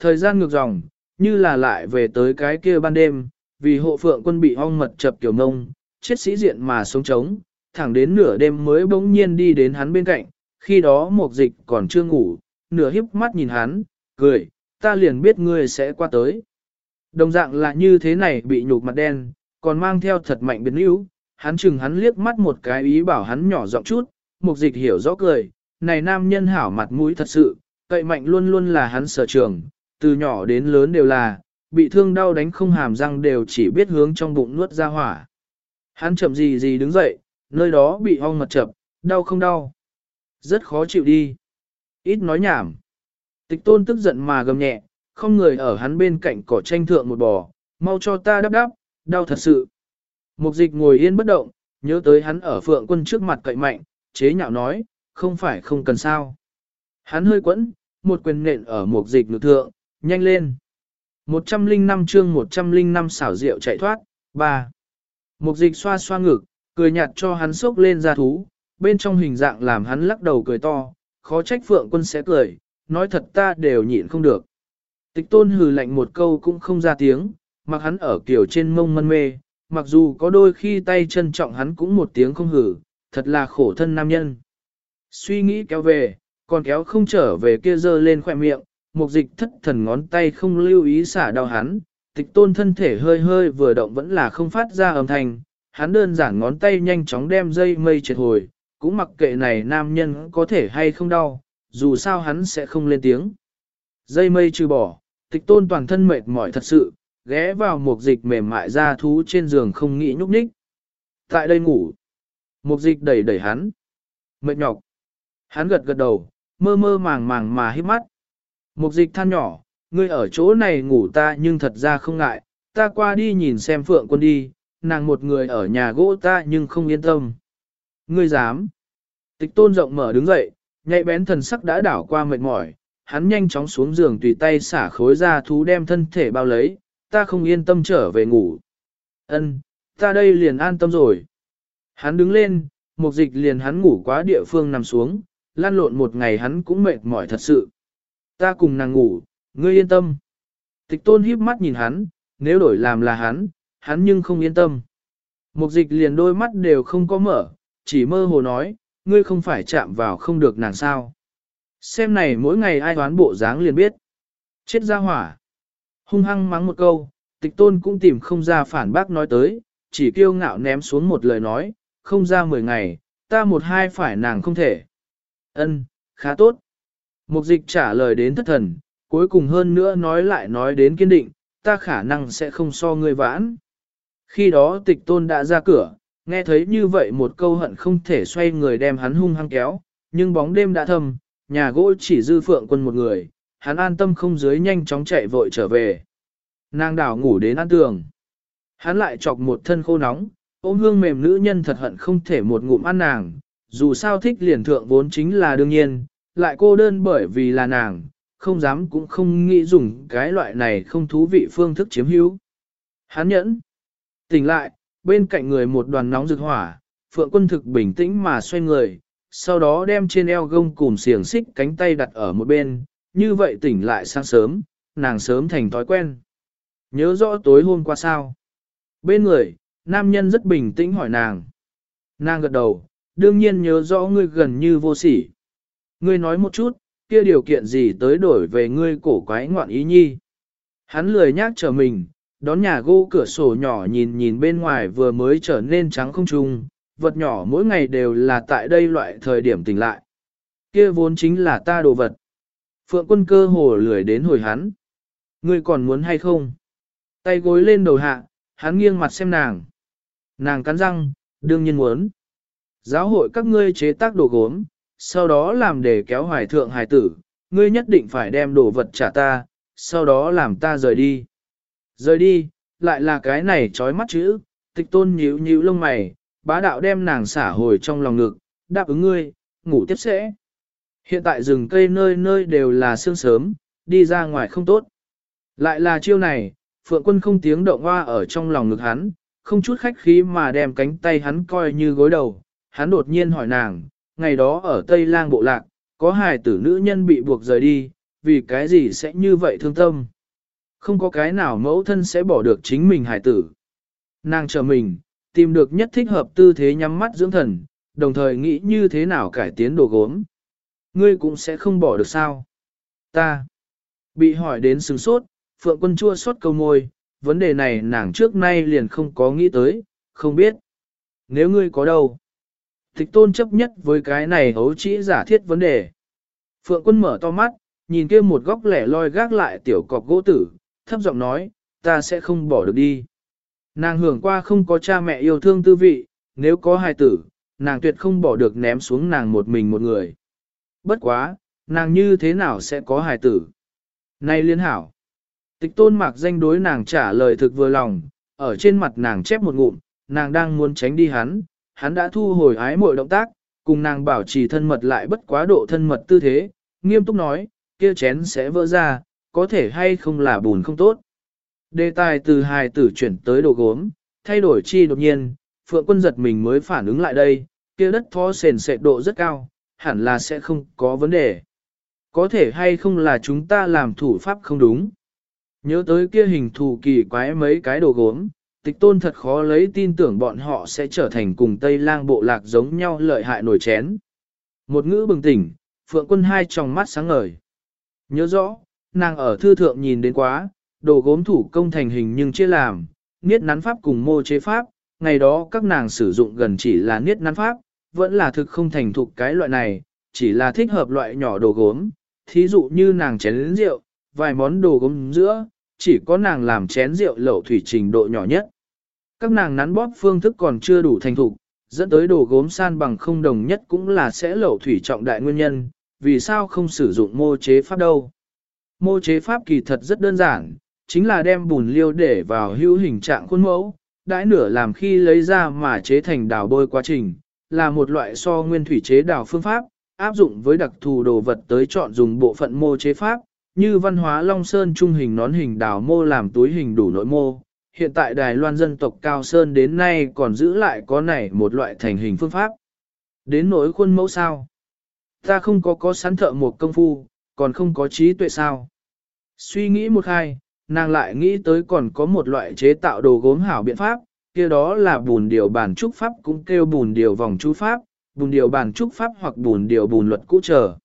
Thời gian ngược dòng, như là lại về tới cái kia ban đêm, vì hộ phượng quân bị ong mật chập kiểu mông, chết sĩ diện mà sống trống, thẳng đến nửa đêm mới bỗng nhiên đi đến hắn bên cạnh, khi đó một dịch còn chưa ngủ, nửa híp mắt nhìn hắn, cười, ta liền biết ngươi sẽ qua tới. Đồng dạng là như thế này bị nhục mặt đen, còn mang theo thật mạnh biến yếu, hắn chừng hắn liếc mắt một cái ý bảo hắn nhỏ giọng chút, mục dịch hiểu rõ cười, này nam nhân hảo mặt mũi thật sự, cậy mạnh luôn luôn là hắn sở trường, từ nhỏ đến lớn đều là, bị thương đau đánh không hàm răng đều chỉ biết hướng trong bụng nuốt ra hỏa. Hắn chậm gì gì đứng dậy, nơi đó bị ong mật chập, đau không đau. Rất khó chịu đi. Ít nói nhảm. Tịch tôn tức giận mà gầm nhẹ, không người ở hắn bên cạnh cỏ tranh thượng một bò, mau cho ta đắp đắp, đau thật sự. Mục dịch ngồi yên bất động, nhớ tới hắn ở phượng quân trước mặt cậy mạnh, chế nhạo nói, không phải không cần sao. Hắn hơi quẫn, một quyền nện ở mục dịch ngược thượng, nhanh lên. 105 chương 105 xảo rượu chạy thoát, 3. Mục dịch xoa xoa ngực, cười nhạt cho hắn sốc lên ra thú, bên trong hình dạng làm hắn lắc đầu cười to, khó trách phượng quân sẽ cười, nói thật ta đều nhịn không được. Tịch tôn hừ lạnh một câu cũng không ra tiếng, mặc hắn ở kiểu trên mông mân mê, mặc dù có đôi khi tay chân trọng hắn cũng một tiếng không hử, thật là khổ thân nam nhân. Suy nghĩ kéo về, còn kéo không trở về kia dơ lên khỏe miệng, mục dịch thất thần ngón tay không lưu ý xả đau hắn, tịch tôn thân thể hơi hơi vừa động vẫn là không phát ra âm thanh, hắn đơn giản ngón tay nhanh chóng đem dây mây triệt hồi, cũng mặc kệ này nam nhân có thể hay không đau, dù sao hắn sẽ không lên tiếng. Dây mây trừ bỏ, tịch tôn toàn thân mệt mỏi thật sự, ghé vào mục dịch mềm mại ra thú trên giường không nghĩ nhúc nhích. Tại đây ngủ, mục dịch đẩy đẩy hắn, mệt nhọc. Hắn gật gật đầu, mơ mơ màng màng mà hít mắt. Một dịch than nhỏ, ngươi ở chỗ này ngủ ta nhưng thật ra không ngại, ta qua đi nhìn xem phượng quân đi, nàng một người ở nhà gỗ ta nhưng không yên tâm. Ngươi dám. Tịch tôn rộng mở đứng dậy, nhạy bén thần sắc đã đảo qua mệt mỏi, hắn nhanh chóng xuống giường tùy tay xả khối ra thú đem thân thể bao lấy, ta không yên tâm trở về ngủ. Ân, ta đây liền an tâm rồi. Hắn đứng lên, một dịch liền hắn ngủ quá địa phương nằm xuống, lan lộn một ngày hắn cũng mệt mỏi thật sự. Ta cùng nàng ngủ, ngươi yên tâm. Tịch tôn híp mắt nhìn hắn, nếu đổi làm là hắn, hắn nhưng không yên tâm. Mục dịch liền đôi mắt đều không có mở, chỉ mơ hồ nói, ngươi không phải chạm vào không được nàng sao. Xem này mỗi ngày ai đoán bộ dáng liền biết. Chết ra hỏa. Hung hăng mắng một câu, tịch tôn cũng tìm không ra phản bác nói tới, chỉ kiêu ngạo ném xuống một lời nói, không ra mười ngày, ta một hai phải nàng không thể. Ân, khá tốt. Mục dịch trả lời đến thất thần, cuối cùng hơn nữa nói lại nói đến kiên định, ta khả năng sẽ không so ngươi vãn. Khi đó tịch tôn đã ra cửa, nghe thấy như vậy một câu hận không thể xoay người đem hắn hung hăng kéo, nhưng bóng đêm đã thâm, nhà gỗ chỉ dư phượng quân một người, hắn an tâm không dưới nhanh chóng chạy vội trở về. Nàng đảo ngủ đến ăn tường. Hắn lại chọc một thân khô nóng, ôm hương mềm nữ nhân thật hận không thể một ngụm ăn nàng, dù sao thích liền thượng vốn chính là đương nhiên, lại cô đơn bởi vì là nàng, không dám cũng không nghĩ dùng cái loại này không thú vị phương thức chiếm hữu. Hắn nhẫn, tỉnh lại, bên cạnh người một đoàn nóng rực hỏa, phượng quân thực bình tĩnh mà xoay người, sau đó đem trên eo gông cùm xiềng xích cánh tay đặt ở một bên, như vậy tỉnh lại sáng sớm, nàng sớm thành thói quen. Nhớ rõ tối hôm qua sao? Bên người, nam nhân rất bình tĩnh hỏi nàng. Nàng gật đầu, đương nhiên nhớ rõ ngươi gần như vô sỉ. Ngươi nói một chút, kia điều kiện gì tới đổi về ngươi cổ quái ngoạn ý nhi. Hắn lười nhác trở mình, đón nhà gỗ cửa sổ nhỏ nhìn nhìn bên ngoài vừa mới trở nên trắng không trung, vật nhỏ mỗi ngày đều là tại đây loại thời điểm tỉnh lại. Kia vốn chính là ta đồ vật. Phượng quân cơ hồ lười đến hồi hắn. Ngươi còn muốn hay không? Tay gối lên đầu hạ, hắn nghiêng mặt xem nàng. Nàng cắn răng, đương nhiên muốn. Giáo hội các ngươi chế tác đồ gốm, sau đó làm để kéo hoài thượng hài tử, ngươi nhất định phải đem đồ vật trả ta, sau đó làm ta rời đi. Rời đi, lại là cái này trói mắt chữ, tịch tôn nhíu nhíu lông mày, bá đạo đem nàng xả hồi trong lòng ngực, đáp ứng ngươi, ngủ tiếp sẽ. Hiện tại rừng cây nơi nơi đều là sương sớm, đi ra ngoài không tốt. Lại là chiêu này, phượng quân không tiếng động hoa ở trong lòng ngực hắn, không chút khách khí mà đem cánh tay hắn coi như gối đầu. Hắn đột nhiên hỏi nàng, ngày đó ở Tây Lang Bộ Lạc, có hài tử nữ nhân bị buộc rời đi, vì cái gì sẽ như vậy thương tâm. Không có cái nào mẫu thân sẽ bỏ được chính mình hải tử. Nàng chờ mình, tìm được nhất thích hợp tư thế nhắm mắt dưỡng thần, đồng thời nghĩ như thế nào cải tiến đồ gốm. Ngươi cũng sẽ không bỏ được sao. Ta. Bị hỏi đến sừng sốt, Phượng quân chua xót câu môi, vấn đề này nàng trước nay liền không có nghĩ tới, không biết. Nếu ngươi có đâu. Tịch tôn chấp nhất với cái này hấu chỉ giả thiết vấn đề. Phượng quân mở to mắt, nhìn kia một góc lẻ loi gác lại tiểu cọc gỗ tử, thấp giọng nói, ta sẽ không bỏ được đi. Nàng hưởng qua không có cha mẹ yêu thương tư vị, nếu có hài tử, nàng tuyệt không bỏ được ném xuống nàng một mình một người. Bất quá, nàng như thế nào sẽ có hài tử? Này liên hảo. Tịch tôn mạc danh đối nàng trả lời thực vừa lòng, ở trên mặt nàng chép một ngụm, nàng đang muốn tránh đi hắn, hắn đã thu hồi ái mọi động tác, cùng nàng bảo trì thân mật lại bất quá độ thân mật tư thế, nghiêm túc nói, kia chén sẽ vỡ ra, có thể hay không là bùn không tốt. Đề tài từ hài tử chuyển tới đồ gốm, thay đổi chi đột nhiên, phượng quân giật mình mới phản ứng lại đây, kia đất thó sền sệt độ rất cao, hẳn là sẽ không có vấn đề. Có thể hay không là chúng ta làm thủ pháp không đúng. Nhớ tới kia hình thù kỳ quái mấy cái đồ gốm, tịch tôn thật khó lấy tin tưởng bọn họ sẽ trở thành cùng Tây lang bộ lạc giống nhau lợi hại nổi chén. Một ngữ bừng tỉnh, phượng quân hai tròng mắt sáng ngời. Nhớ rõ, nàng ở thư thượng nhìn đến quá, đồ gốm thủ công thành hình nhưng chia làm, niết nắn pháp cùng mô chế pháp, ngày đó các nàng sử dụng gần chỉ là niết nắn pháp, vẫn là thực không thành thục cái loại này, chỉ là thích hợp loại nhỏ đồ gốm, thí dụ như nàng chén rượu, vài món đồ gốm giữa, chỉ có nàng làm chén rượu lẩu thủy trình độ nhỏ nhất. Các nàng nắn bóp phương thức còn chưa đủ thành thục, dẫn tới đồ gốm san bằng không đồng nhất cũng là sẽ lẩu thủy trọng đại nguyên nhân, vì sao không sử dụng mô chế pháp đâu. Mô chế pháp kỳ thật rất đơn giản, chính là đem bùn liêu để vào hữu hình trạng khuôn mẫu, đãi nửa làm khi lấy ra mà chế thành đào bôi quá trình, là một loại so nguyên thủy chế đào phương pháp, áp dụng với đặc thù đồ vật tới chọn dùng bộ phận mô chế pháp, như văn hóa Long Sơn trung hình nón hình đào mô làm túi hình đủ nội mô. Hiện tại Đài Loan dân tộc Cao Sơn đến nay còn giữ lại có này một loại thành hình phương pháp. Đến nỗi khuôn mẫu sao? Ta không có có sẵn thợ một công phu, còn không có trí tuệ sao? Suy nghĩ một hai, nàng lại nghĩ tới còn có một loại chế tạo đồ gốm hảo biện pháp, kia đó là bùn điều bản trúc pháp cũng kêu bùn điều vòng chú pháp, bùn điều bản trúc pháp hoặc bùn điều bùn luật cũ trở.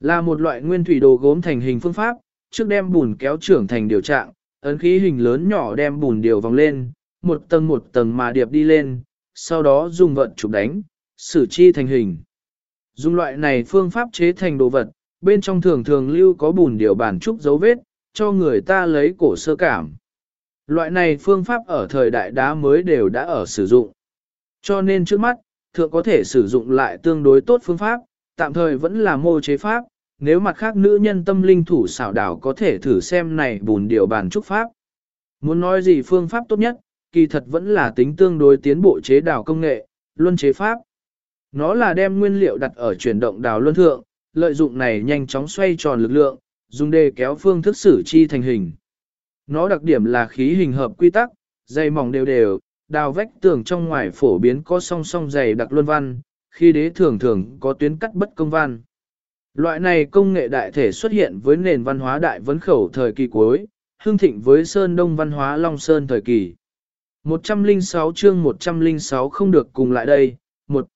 Là một loại nguyên thủy đồ gốm thành hình phương pháp, trước đem bùn kéo trưởng thành điều trạng, ấn khí hình lớn nhỏ đem bùn điều vòng lên, một tầng một tầng mà điệp đi lên, sau đó dùng vận chụp đánh, xử chi thành hình. Dùng loại này phương pháp chế thành đồ vật, bên trong thường thường lưu có bùn điều bản trúc dấu vết, cho người ta lấy cổ sơ cảm. Loại này phương pháp ở thời đại đá mới đều đã ở sử dụng. Cho nên trước mắt, thượng có thể sử dụng lại tương đối tốt phương pháp, tạm thời vẫn là mô chế pháp, nếu mặt khác nữ nhân tâm linh thủ xảo đảo có thể thử xem này bùn điều bàn trúc pháp. Muốn nói gì phương pháp tốt nhất, kỳ thật vẫn là tính tương đối tiến bộ chế đảo công nghệ, luân chế pháp. Nó là đem nguyên liệu đặt ở chuyển động đảo luân thượng, lợi dụng này nhanh chóng xoay tròn lực lượng, dùng đề kéo phương thức xử chi thành hình. Nó đặc điểm là khí hình hợp quy tắc, dày mỏng đều đều, đào vách tường trong ngoài phổ biến có song song dày đặc luân văn, khi đế thường thường có tuyến cắt bất công văn. Loại này công nghệ đại thể xuất hiện với nền văn hóa đại vấn khẩu thời kỳ cuối, hương thịnh với Sơn Đông văn hóa Long Sơn thời kỳ. 106 chương 106 không được cùng lại đây. một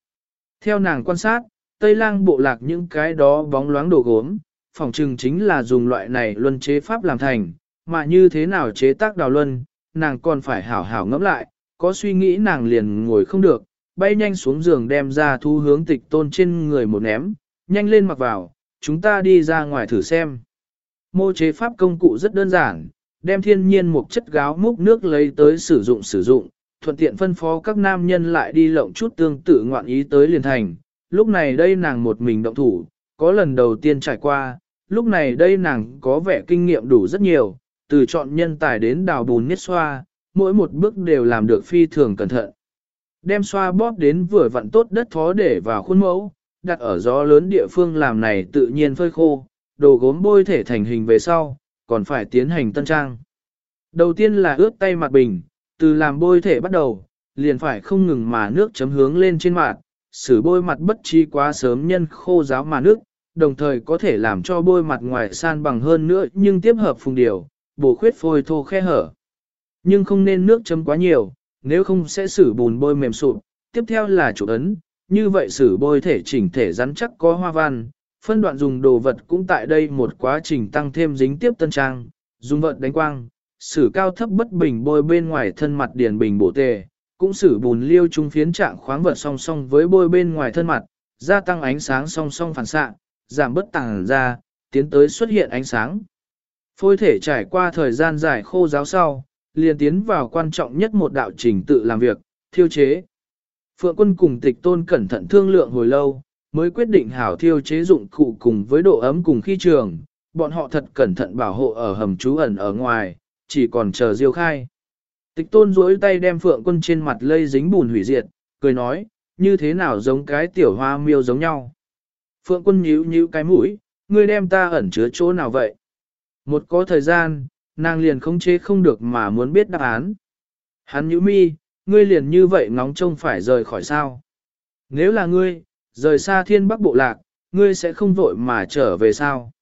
Theo nàng quan sát, Tây Lang bộ lạc những cái đó bóng loáng đồ gốm, phòng trừng chính là dùng loại này luân chế pháp làm thành, mà như thế nào chế tác đào luân, nàng còn phải hảo hảo ngẫm lại, có suy nghĩ nàng liền ngồi không được, bay nhanh xuống giường đem ra thu hướng tịch tôn trên người một ném, nhanh lên mặc vào, chúng ta đi ra ngoài thử xem. Mô chế pháp công cụ rất đơn giản, đem thiên nhiên một chất gáo múc nước lấy tới sử dụng sử dụng, thuận tiện phân phó các nam nhân lại đi lộng chút tương tự ngoạn ý tới liền thành. Lúc này đây nàng một mình động thủ, có lần đầu tiên trải qua, lúc này đây nàng có vẻ kinh nghiệm đủ rất nhiều, từ chọn nhân tài đến đào bùn niết xoa, mỗi một bước đều làm được phi thường cẩn thận. Đem xoa bóp đến vừa vặn tốt đất thó để vào khuôn mẫu, đặt ở gió lớn địa phương làm này tự nhiên phơi khô, đồ gốm bôi thể thành hình về sau, còn phải tiến hành tân trang. Đầu tiên là ướt tay mặt bình, từ làm bôi thể bắt đầu, liền phải không ngừng mà nước chấm hướng lên trên mặt, xử bôi mặt bất chi quá sớm nhân khô ráo mà nước, đồng thời có thể làm cho bôi mặt ngoài san bằng hơn nữa nhưng tiếp hợp phùng điều, bổ khuyết phôi thô khe hở. Nhưng không nên nước chấm quá nhiều, nếu không sẽ xử bùn bôi mềm sụp. Tiếp theo là chủ ấn, như vậy sử bôi thể chỉnh thể rắn chắc có hoa văn. Phân đoạn dùng đồ vật cũng tại đây một quá trình tăng thêm dính tiếp tân trang, dùng vật đánh quang, sử cao thấp bất bình bôi bên ngoài thân mặt điển bình bổ tề, cũng sử bùn liêu trung phiến trạng khoáng vật song song với bôi bên ngoài thân mặt, gia tăng ánh sáng song song phản xạ, giảm bất tàng ra, tiến tới xuất hiện ánh sáng. Phôi thể trải qua thời gian dài khô giáo sau, liền tiến vào quan trọng nhất một đạo trình tự làm việc, thiêu chế. Phượng quân cùng tịch tôn cẩn thận thương lượng hồi lâu, mới quyết định hảo thiêu chế dụng cụ cùng với độ ấm cùng khi trường, bọn họ thật cẩn thận bảo hộ ở hầm trú ẩn ở ngoài, chỉ còn chờ diêu khai. Tịch tôn duỗi tay đem phượng quân trên mặt lây dính bùn hủy diệt, cười nói, như thế nào giống cái tiểu hoa miêu giống nhau. Phượng quân nhíu nhíu cái mũi, ngươi đem ta ẩn chứa chỗ nào vậy? Một có thời gian, nàng liền không chế không được mà muốn biết đáp án. Hắn nhíu mi, ngươi liền như vậy ngóng trông phải rời khỏi sao? Nếu là ngươi, rời xa thiên bắc bộ lạc, ngươi sẽ không vội mà trở về sao?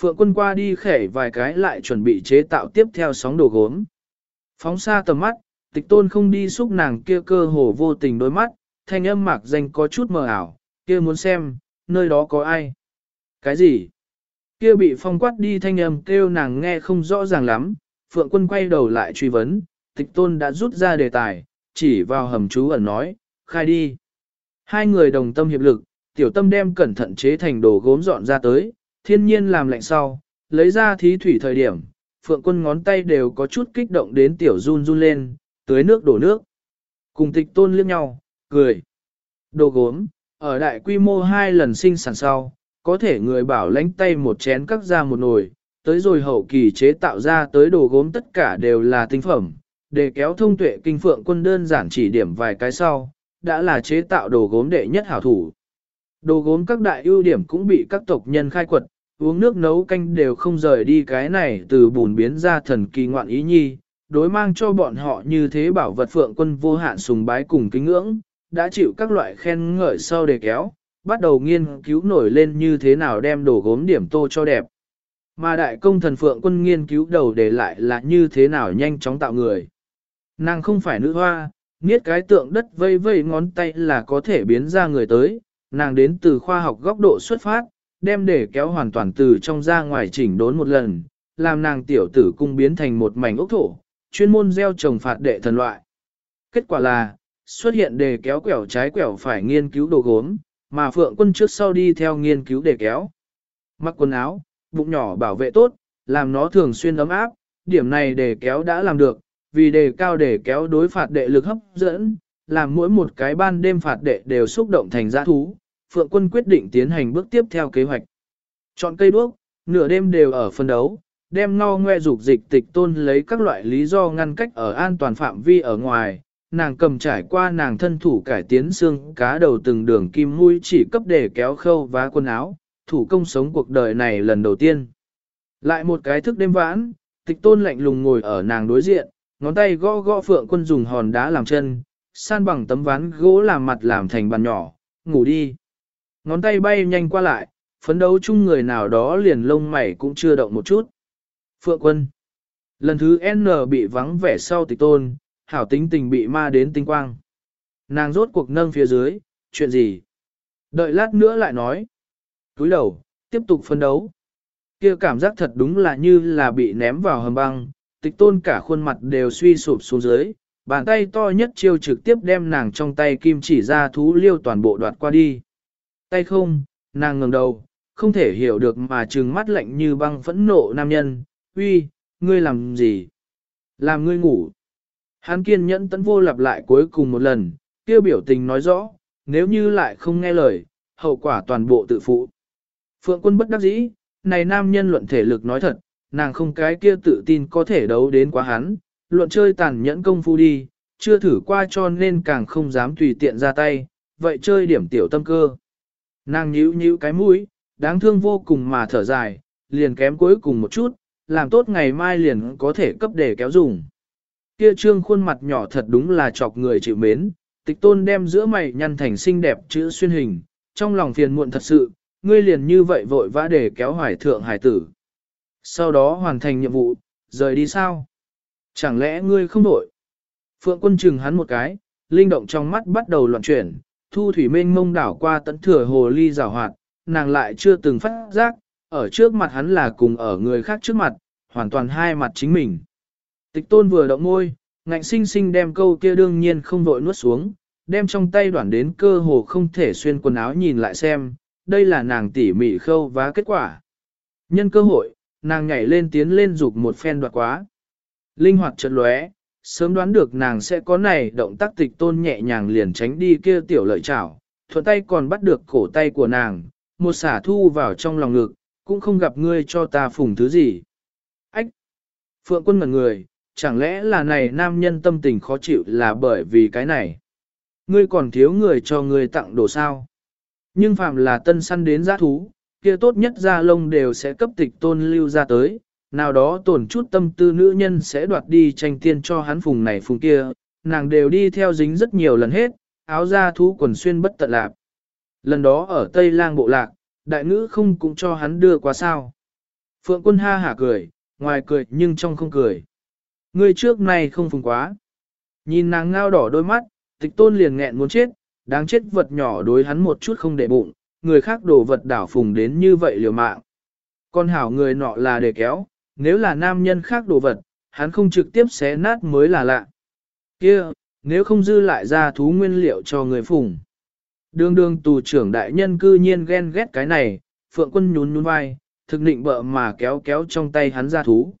Phượng quân qua đi khẻ vài cái lại chuẩn bị chế tạo tiếp theo sóng đồ gốm. Phóng xa tầm mắt, tịch tôn không đi xúc nàng kia cơ hồ vô tình đôi mắt, thanh âm mạc danh có chút mờ ảo, kia muốn xem, nơi đó có ai. Cái gì? Kia bị phong quát đi thanh âm kêu nàng nghe không rõ ràng lắm, phượng quân quay đầu lại truy vấn, tịch tôn đã rút ra đề tài, chỉ vào hầm chú ẩn nói, khai đi. Hai người đồng tâm hiệp lực, tiểu tâm đem cẩn thận chế thành đồ gốm dọn ra tới, thiên nhiên làm lạnh sau, lấy ra thí thủy thời điểm, phượng quân ngón tay đều có chút kích động đến tiểu run run lên, tưới nước đổ nước. Cùng tịch tôn liếc nhau, cười. Đồ gốm, ở đại quy mô hai lần sinh sản sau, có thể người bảo lãnh tay một chén cắt ra một nồi, tới rồi hậu kỳ chế tạo ra tới đồ gốm tất cả đều là tinh phẩm, để kéo thông tuệ kinh phượng quân đơn giản chỉ điểm vài cái sau, đã là chế tạo đồ gốm đệ nhất hảo thủ. Đồ gốm các đại ưu điểm cũng bị các tộc nhân khai quật, uống nước nấu canh đều không rời đi cái này từ bùn biến ra thần kỳ ngoạn ý nhi, đối mang cho bọn họ như thế bảo vật phượng quân vô hạn sùng bái cùng kính ngưỡng, đã chịu các loại khen ngợi sau để kéo, bắt đầu nghiên cứu nổi lên như thế nào đem đồ gốm điểm tô cho đẹp. Mà đại công thần phượng quân nghiên cứu đầu để lại là như thế nào nhanh chóng tạo người. Nàng không phải nữ hoa, nghiết cái tượng đất vây vây ngón tay là có thể biến ra người tới, nàng đến từ khoa học góc độ xuất phát, đem để kéo hoàn toàn từ trong ra ngoài chỉnh đốn một lần, làm nàng tiểu tử cung biến thành một mảnh ốc thổ, chuyên môn gieo trồng phạt đệ thần loại. Kết quả là, xuất hiện đề kéo quẻo trái quẻo phải nghiên cứu đồ gốm, mà phượng quân trước sau đi theo nghiên cứu đề kéo. Mặc quần áo, bụng nhỏ bảo vệ tốt, làm nó thường xuyên ấm áp, điểm này đề kéo đã làm được, vì đề cao để kéo đối phạt đệ lực hấp dẫn, làm mỗi một cái ban đêm phạt đệ đều xúc động thành giã thú, Phượng quân quyết định tiến hành bước tiếp theo kế hoạch. Chọn cây đuốc, nửa đêm đều ở phân đấu, đem ngao ngoe dục dịch tịch tôn lấy các loại lý do ngăn cách ở an toàn phạm vi ở ngoài, nàng cầm trải qua nàng thân thủ cải tiến xương cá đầu từng đường kim mũi chỉ cấp để kéo khâu vá quần áo, thủ công sống cuộc đời này lần đầu tiên. Lại một cái thức đêm vãn, tịch tôn lạnh lùng ngồi ở nàng đối diện, ngón tay gõ gõ phượng quân dùng hòn đá làm chân, san bằng tấm ván gỗ làm mặt làm thành bàn nhỏ, ngủ đi. Ngón tay bay nhanh qua lại, phấn đấu chung người nào đó liền lông mày cũng chưa động một chút. Phượng quân. Lần thứ N bị vắng vẻ sau tịch tôn, hảo tính tình bị ma đến tinh quang. Nàng rốt cuộc nâng phía dưới, chuyện gì? Đợi lát nữa lại nói. Túi đầu, tiếp tục phấn đấu. kia cảm giác thật đúng là như là bị ném vào hầm băng, tịch tôn cả khuôn mặt đều suy sụp xuống dưới, bàn tay to nhất chiêu trực tiếp đem nàng trong tay kim chỉ ra thú liêu toàn bộ đoạt qua đi. Tay không, nàng ngừng đầu, không thể hiểu được mà trừng mắt lạnh như băng phẫn nộ nam nhân, uy, ngươi làm gì? Làm ngươi ngủ. hán kiên nhẫn tấn vô lặp lại cuối cùng một lần, kêu biểu tình nói rõ, nếu như lại không nghe lời, hậu quả toàn bộ tự phụ. Phượng quân bất đắc dĩ, này nam nhân luận thể lực nói thật, nàng không cái kia tự tin có thể đấu đến quá hắn, luận chơi tàn nhẫn công phu đi, chưa thử qua cho nên càng không dám tùy tiện ra tay, vậy chơi điểm tiểu tâm cơ. Nàng nhíu nhíu cái mũi, đáng thương vô cùng mà thở dài, liền kém cuối cùng một chút, làm tốt ngày mai liền có thể cấp để kéo dùng. Kia trương khuôn mặt nhỏ thật đúng là chọc người chịu mến, tịch tôn đem giữa mày nhăn thành xinh đẹp chữ xuyên hình, trong lòng phiền muộn thật sự, ngươi liền như vậy vội vã để kéo hoài thượng hải tử. Sau đó hoàn thành nhiệm vụ, rời đi sao? Chẳng lẽ ngươi không đổi? Phượng quân chừng hắn một cái, linh động trong mắt bắt đầu loạn chuyển, thu thủy mênh mông đảo qua tận thừa hồ ly rào hoạt, nàng lại chưa từng phát giác, ở trước mặt hắn là cùng ở người khác trước mặt, hoàn toàn hai mặt chính mình. Tịch tôn vừa động môi, ngạnh sinh sinh đem câu kia đương nhiên không vội nuốt xuống, đem trong tay đoạn đến cơ hồ không thể xuyên quần áo nhìn lại xem, đây là nàng tỉ mỉ khâu và kết quả. Nhân cơ hội, nàng nhảy lên tiến lên dục một phen đoạt quá. Linh hoạt chợt lóe, sớm đoán được nàng sẽ có này động tác tịch tôn nhẹ nhàng liền tránh đi kia tiểu lợi chảo, thuận tay còn bắt được cổ tay của nàng, một xả thu vào trong lòng ngực, cũng không gặp ngươi cho ta phùng thứ gì. Ách! Phượng quân ngẩn người, chẳng lẽ là này nam nhân tâm tình khó chịu là bởi vì cái này? Ngươi còn thiếu người cho ngươi tặng đồ sao? Nhưng phạm là tân săn đến giá thú, kia tốt nhất ra lông đều sẽ cấp tịch tôn lưu ra tới, nào đó tổn chút tâm tư nữ nhân sẽ đoạt đi tranh tiên cho hắn phùng này phùng kia, nàng đều đi theo dính rất nhiều lần hết, áo da thú quần xuyên bất tận lạc. Lần đó ở Tây Lang bộ lạc, đại ngữ không cũng cho hắn đưa qua sao. Phượng quân ha hả cười, ngoài cười nhưng trong không cười. người trước này không phùng quá. Nhìn nàng ngao đỏ đôi mắt, tịch tôn liền nghẹn muốn chết, đáng chết vật nhỏ đối hắn một chút không để bụng, người khác đổ vật đảo phùng đến như vậy liều mạng. Con hảo người nọ là để kéo, nếu là nam nhân khác đồ vật, hắn không trực tiếp xé nát mới là lạ. Kia, nếu không dư lại ra thú nguyên liệu cho người phùng. Đường đường tù trưởng đại nhân cư nhiên ghen ghét cái này, phượng quân nhún nhún vai, thực định bợ mà kéo kéo trong tay hắn ra thú.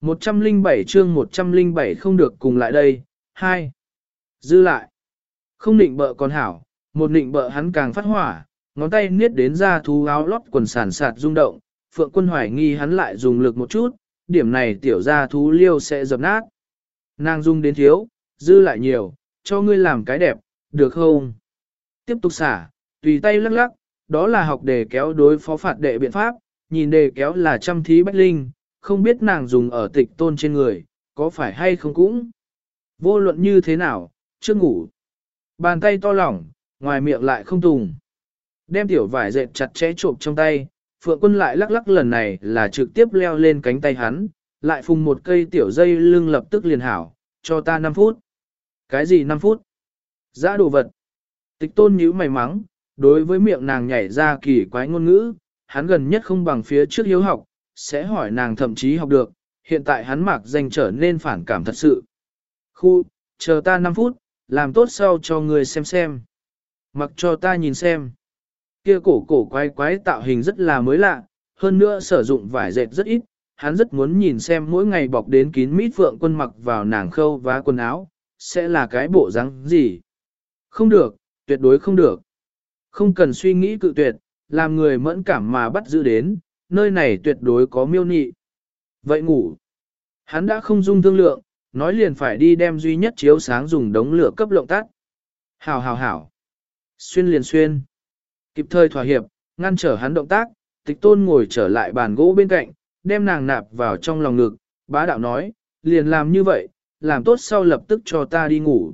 107 chương 107 không được cùng lại đây, 2. Dư lại. Không định bợ còn hảo, một định bợ hắn càng phát hỏa, ngón tay niết đến ra thú áo lót quần sản sạt rung động, phượng quân hoài nghi hắn lại dùng lực một chút, điểm này tiểu ra thú liêu sẽ dập nát. Nàng dung đến thiếu, dư lại nhiều, cho ngươi làm cái đẹp, được không? Tiếp tục xả, tùy tay lắc lắc, đó là học đề kéo đối phó phạt đệ biện pháp, nhìn đề kéo là chăm thí bách linh, không biết nàng dùng ở tịch tôn trên người, có phải hay không cũng. Vô luận như thế nào, chưa ngủ. Bàn tay to lỏng, ngoài miệng lại không tùng. Đem tiểu vải dệt chặt chẽ trộm trong tay, phượng quân lại lắc lắc lần này là trực tiếp leo lên cánh tay hắn, lại phùng một cây tiểu dây lưng lập tức liền hảo, cho ta 5 phút. Cái gì 5 phút? Giã đồ vật. Tịch tôn nhíu mày mắng, đối với miệng nàng nhảy ra kỳ quái ngôn ngữ, hắn gần nhất không bằng phía trước hiếu học, sẽ hỏi nàng thậm chí học được, hiện tại hắn mặc danh trở nên phản cảm thật sự. Khu, chờ ta 5 phút, làm tốt sau cho người xem xem. Mặc cho ta nhìn xem. Kia cổ cổ quái quái tạo hình rất là mới lạ, hơn nữa sử dụng vải dệt rất ít, hắn rất muốn nhìn xem mỗi ngày bọc đến kín mít phượng quân mặc vào nàng khâu vá quần áo, sẽ là cái bộ dáng gì. Không được, tuyệt đối không được. Không cần suy nghĩ cự tuyệt, làm người mẫn cảm mà bắt giữ đến, nơi này tuyệt đối có miêu nị. Vậy ngủ. Hắn đã không dung thương lượng, nói liền phải đi đem duy nhất chiếu sáng dùng đống lửa cấp lộng tắt. Hảo hảo hảo. Xuyên liền xuyên. Kịp thời thỏa hiệp, ngăn trở hắn động tác, tịch tôn ngồi trở lại bàn gỗ bên cạnh, đem nàng nạp vào trong lòng ngực, bá đạo nói, liền làm như vậy, làm tốt sau lập tức cho ta đi ngủ.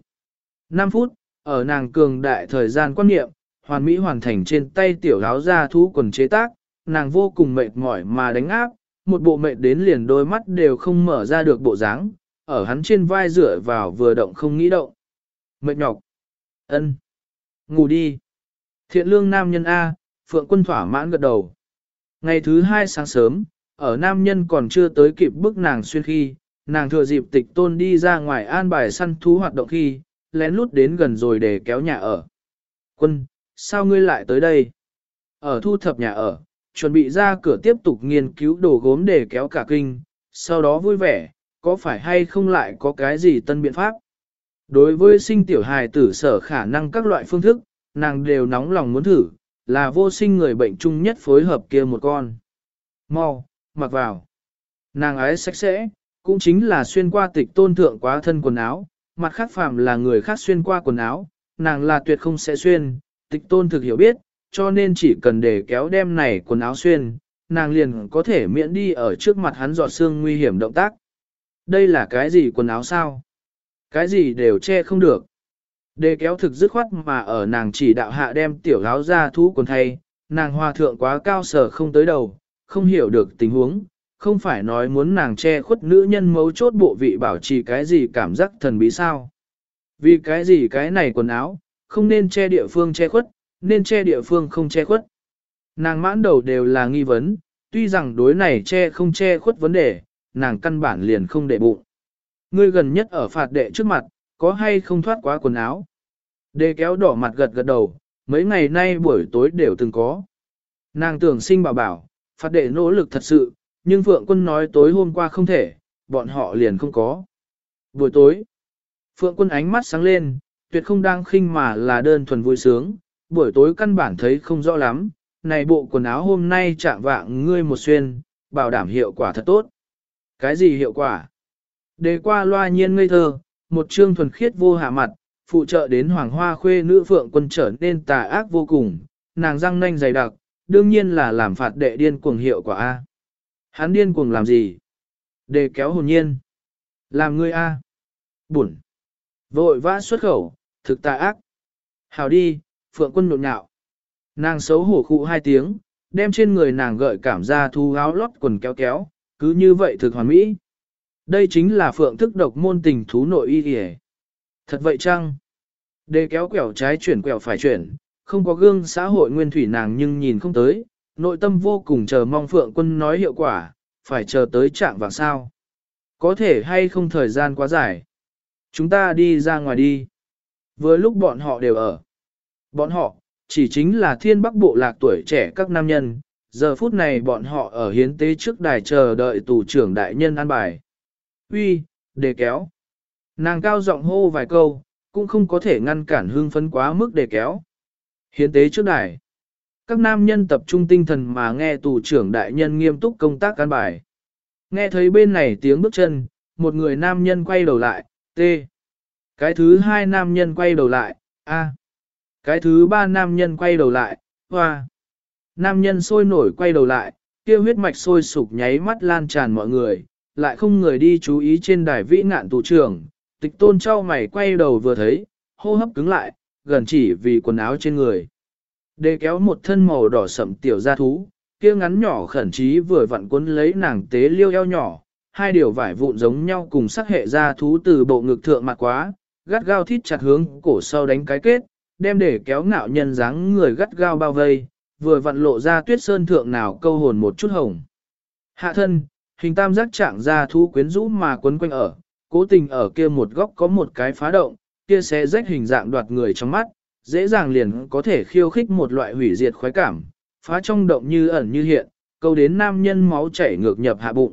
5 phút, ở nàng cường đại thời gian quan niệm, hoàn mỹ hoàn thành trên tay tiểu áo ra thú quần chế tác, nàng vô cùng mệt mỏi mà đánh áp, một bộ mệt đến liền đôi mắt đều không mở ra được bộ dáng, ở hắn trên vai dựa vào vừa động không nghĩ động. Mệt nhọc. ân, Ngủ đi. Thiện lương nam nhân A, phượng quân thỏa mãn gật đầu. Ngày thứ hai sáng sớm, ở nam nhân còn chưa tới kịp bức nàng xuyên khi, nàng thừa dịp tịch tôn đi ra ngoài an bài săn thú hoạt động khi, lén lút đến gần rồi để kéo nhà ở. Quân, sao ngươi lại tới đây? Ở thu thập nhà ở, chuẩn bị ra cửa tiếp tục nghiên cứu đồ gốm để kéo cả kinh, sau đó vui vẻ, có phải hay không lại có cái gì tân biện pháp? Đối với sinh tiểu hài tử sở khả năng các loại phương thức, nàng đều nóng lòng muốn thử, là vô sinh người bệnh chung nhất phối hợp kia một con. Mau, mặc vào. Nàng ái sạch sẽ, cũng chính là xuyên qua tịch tôn thượng quá thân quần áo, mặt khác phàm là người khác xuyên qua quần áo, nàng là tuyệt không sẽ xuyên, tịch tôn thực hiểu biết, cho nên chỉ cần để kéo đem này quần áo xuyên, nàng liền có thể miễn đi ở trước mặt hắn giọt xương nguy hiểm động tác. Đây là cái gì quần áo sao? Cái gì đều che không được. Đề kéo thực dứt khoát mà ở nàng chỉ đạo hạ đem tiểu áo ra thú quần thay, nàng hòa thượng quá cao sở không tới đầu, không hiểu được tình huống, không phải nói muốn nàng che khuất nữ nhân mấu chốt bộ vị bảo trì cái gì cảm giác thần bí sao. Vì cái gì cái này quần áo, không nên che địa phương che khuất, nên che địa phương không che khuất. Nàng mãn đầu đều là nghi vấn, tuy rằng đối này che không che khuất vấn đề, nàng căn bản liền không để bụng. Ngươi gần nhất ở phạt đệ trước mặt, có hay không thoát quá quần áo? Đề kéo đỏ mặt gật gật đầu, mấy ngày nay buổi tối đều từng có. Nàng tưởng sinh bảo bảo, phạt đệ nỗ lực thật sự, nhưng Phượng Quân nói tối hôm qua không thể, bọn họ liền không có. Buổi tối, Phượng Quân ánh mắt sáng lên, tuyệt không đang khinh mà là đơn thuần vui sướng, buổi tối căn bản thấy không rõ lắm, này bộ quần áo hôm nay chạm vạng ngươi một xuyên, bảo đảm hiệu quả thật tốt. Cái gì hiệu quả? Đề qua loa nhiên ngây thơ, một chương thuần khiết vô hạ mặt, phụ trợ đến hoàng hoa khuê nữ phượng quân trở nên tà ác vô cùng, nàng răng nanh dày đặc, đương nhiên là làm phạt đệ điên cuồng hiệu quả A. Hắn điên cuồng làm gì? để kéo hồn nhiên. Làm ngươi A. Bụn. Vội vã xuất khẩu, thực tà ác. Hào đi, phượng quân nộn nhạo. Nàng xấu hổ khụ hai tiếng, đem trên người nàng gợi cảm ra thu áo lót quần kéo kéo, cứ như vậy thực hoàn mỹ. Đây chính là phượng thức độc môn tình thú nội y kìa. Thật vậy chăng? Đề kéo quẹo trái chuyển quẹo phải chuyển, không có gương xã hội nguyên thủy nàng nhưng nhìn không tới, nội tâm vô cùng chờ mong phượng quân nói hiệu quả, phải chờ tới trạng vàng sao. Có thể hay không thời gian quá dài. Chúng ta đi ra ngoài đi. Với lúc bọn họ đều ở. Bọn họ, chỉ chính là thiên bắc bộ lạc tuổi trẻ các nam nhân, giờ phút này bọn họ ở hiến tế trước đài chờ đợi tù trưởng đại nhân an bài. Uy, đề kéo. Nàng cao giọng hô vài câu, cũng không có thể ngăn cản hương phấn quá mức để kéo. Hiến tế trước đài. Các nam nhân tập trung tinh thần mà nghe tù trưởng đại nhân nghiêm túc công tác cán bài. Nghe thấy bên này tiếng bước chân, một người nam nhân quay đầu lại, T. Cái thứ hai nam nhân quay đầu lại, A. Cái thứ ba nam nhân quay đầu lại, Hoa. Nam nhân sôi nổi quay đầu lại, kia huyết mạch sôi sục nháy mắt lan tràn mọi người, lại không người đi chú ý trên đài vĩ ngạn tù trưởng. Tịch tôn trao mày quay đầu vừa thấy, hô hấp cứng lại, gần chỉ vì quần áo trên người. Đề kéo một thân màu đỏ sậm tiểu gia thú, kia ngắn nhỏ khẩn trí vừa vặn cuốn lấy nàng tế liêu eo nhỏ, hai điều vải vụn giống nhau cùng sắc hệ gia thú từ bộ ngực thượng mặt quá, gắt gao thít chặt hướng cổ sau đánh cái kết, đem để kéo ngạo nhân dáng người gắt gao bao vây, vừa vặn lộ ra tuyết sơn thượng nào câu hồn một chút hồng. Hạ thân, hình tam giác trạng ra thú quyến rũ mà quấn quanh ở, cố tình ở kia một góc có một cái phá động, kia sẽ rách hình dạng đoạt người trong mắt, dễ dàng liền có thể khiêu khích một loại hủy diệt khoái cảm, phá trong động như ẩn như hiện, câu đến nam nhân máu chảy ngược nhập hạ bụng.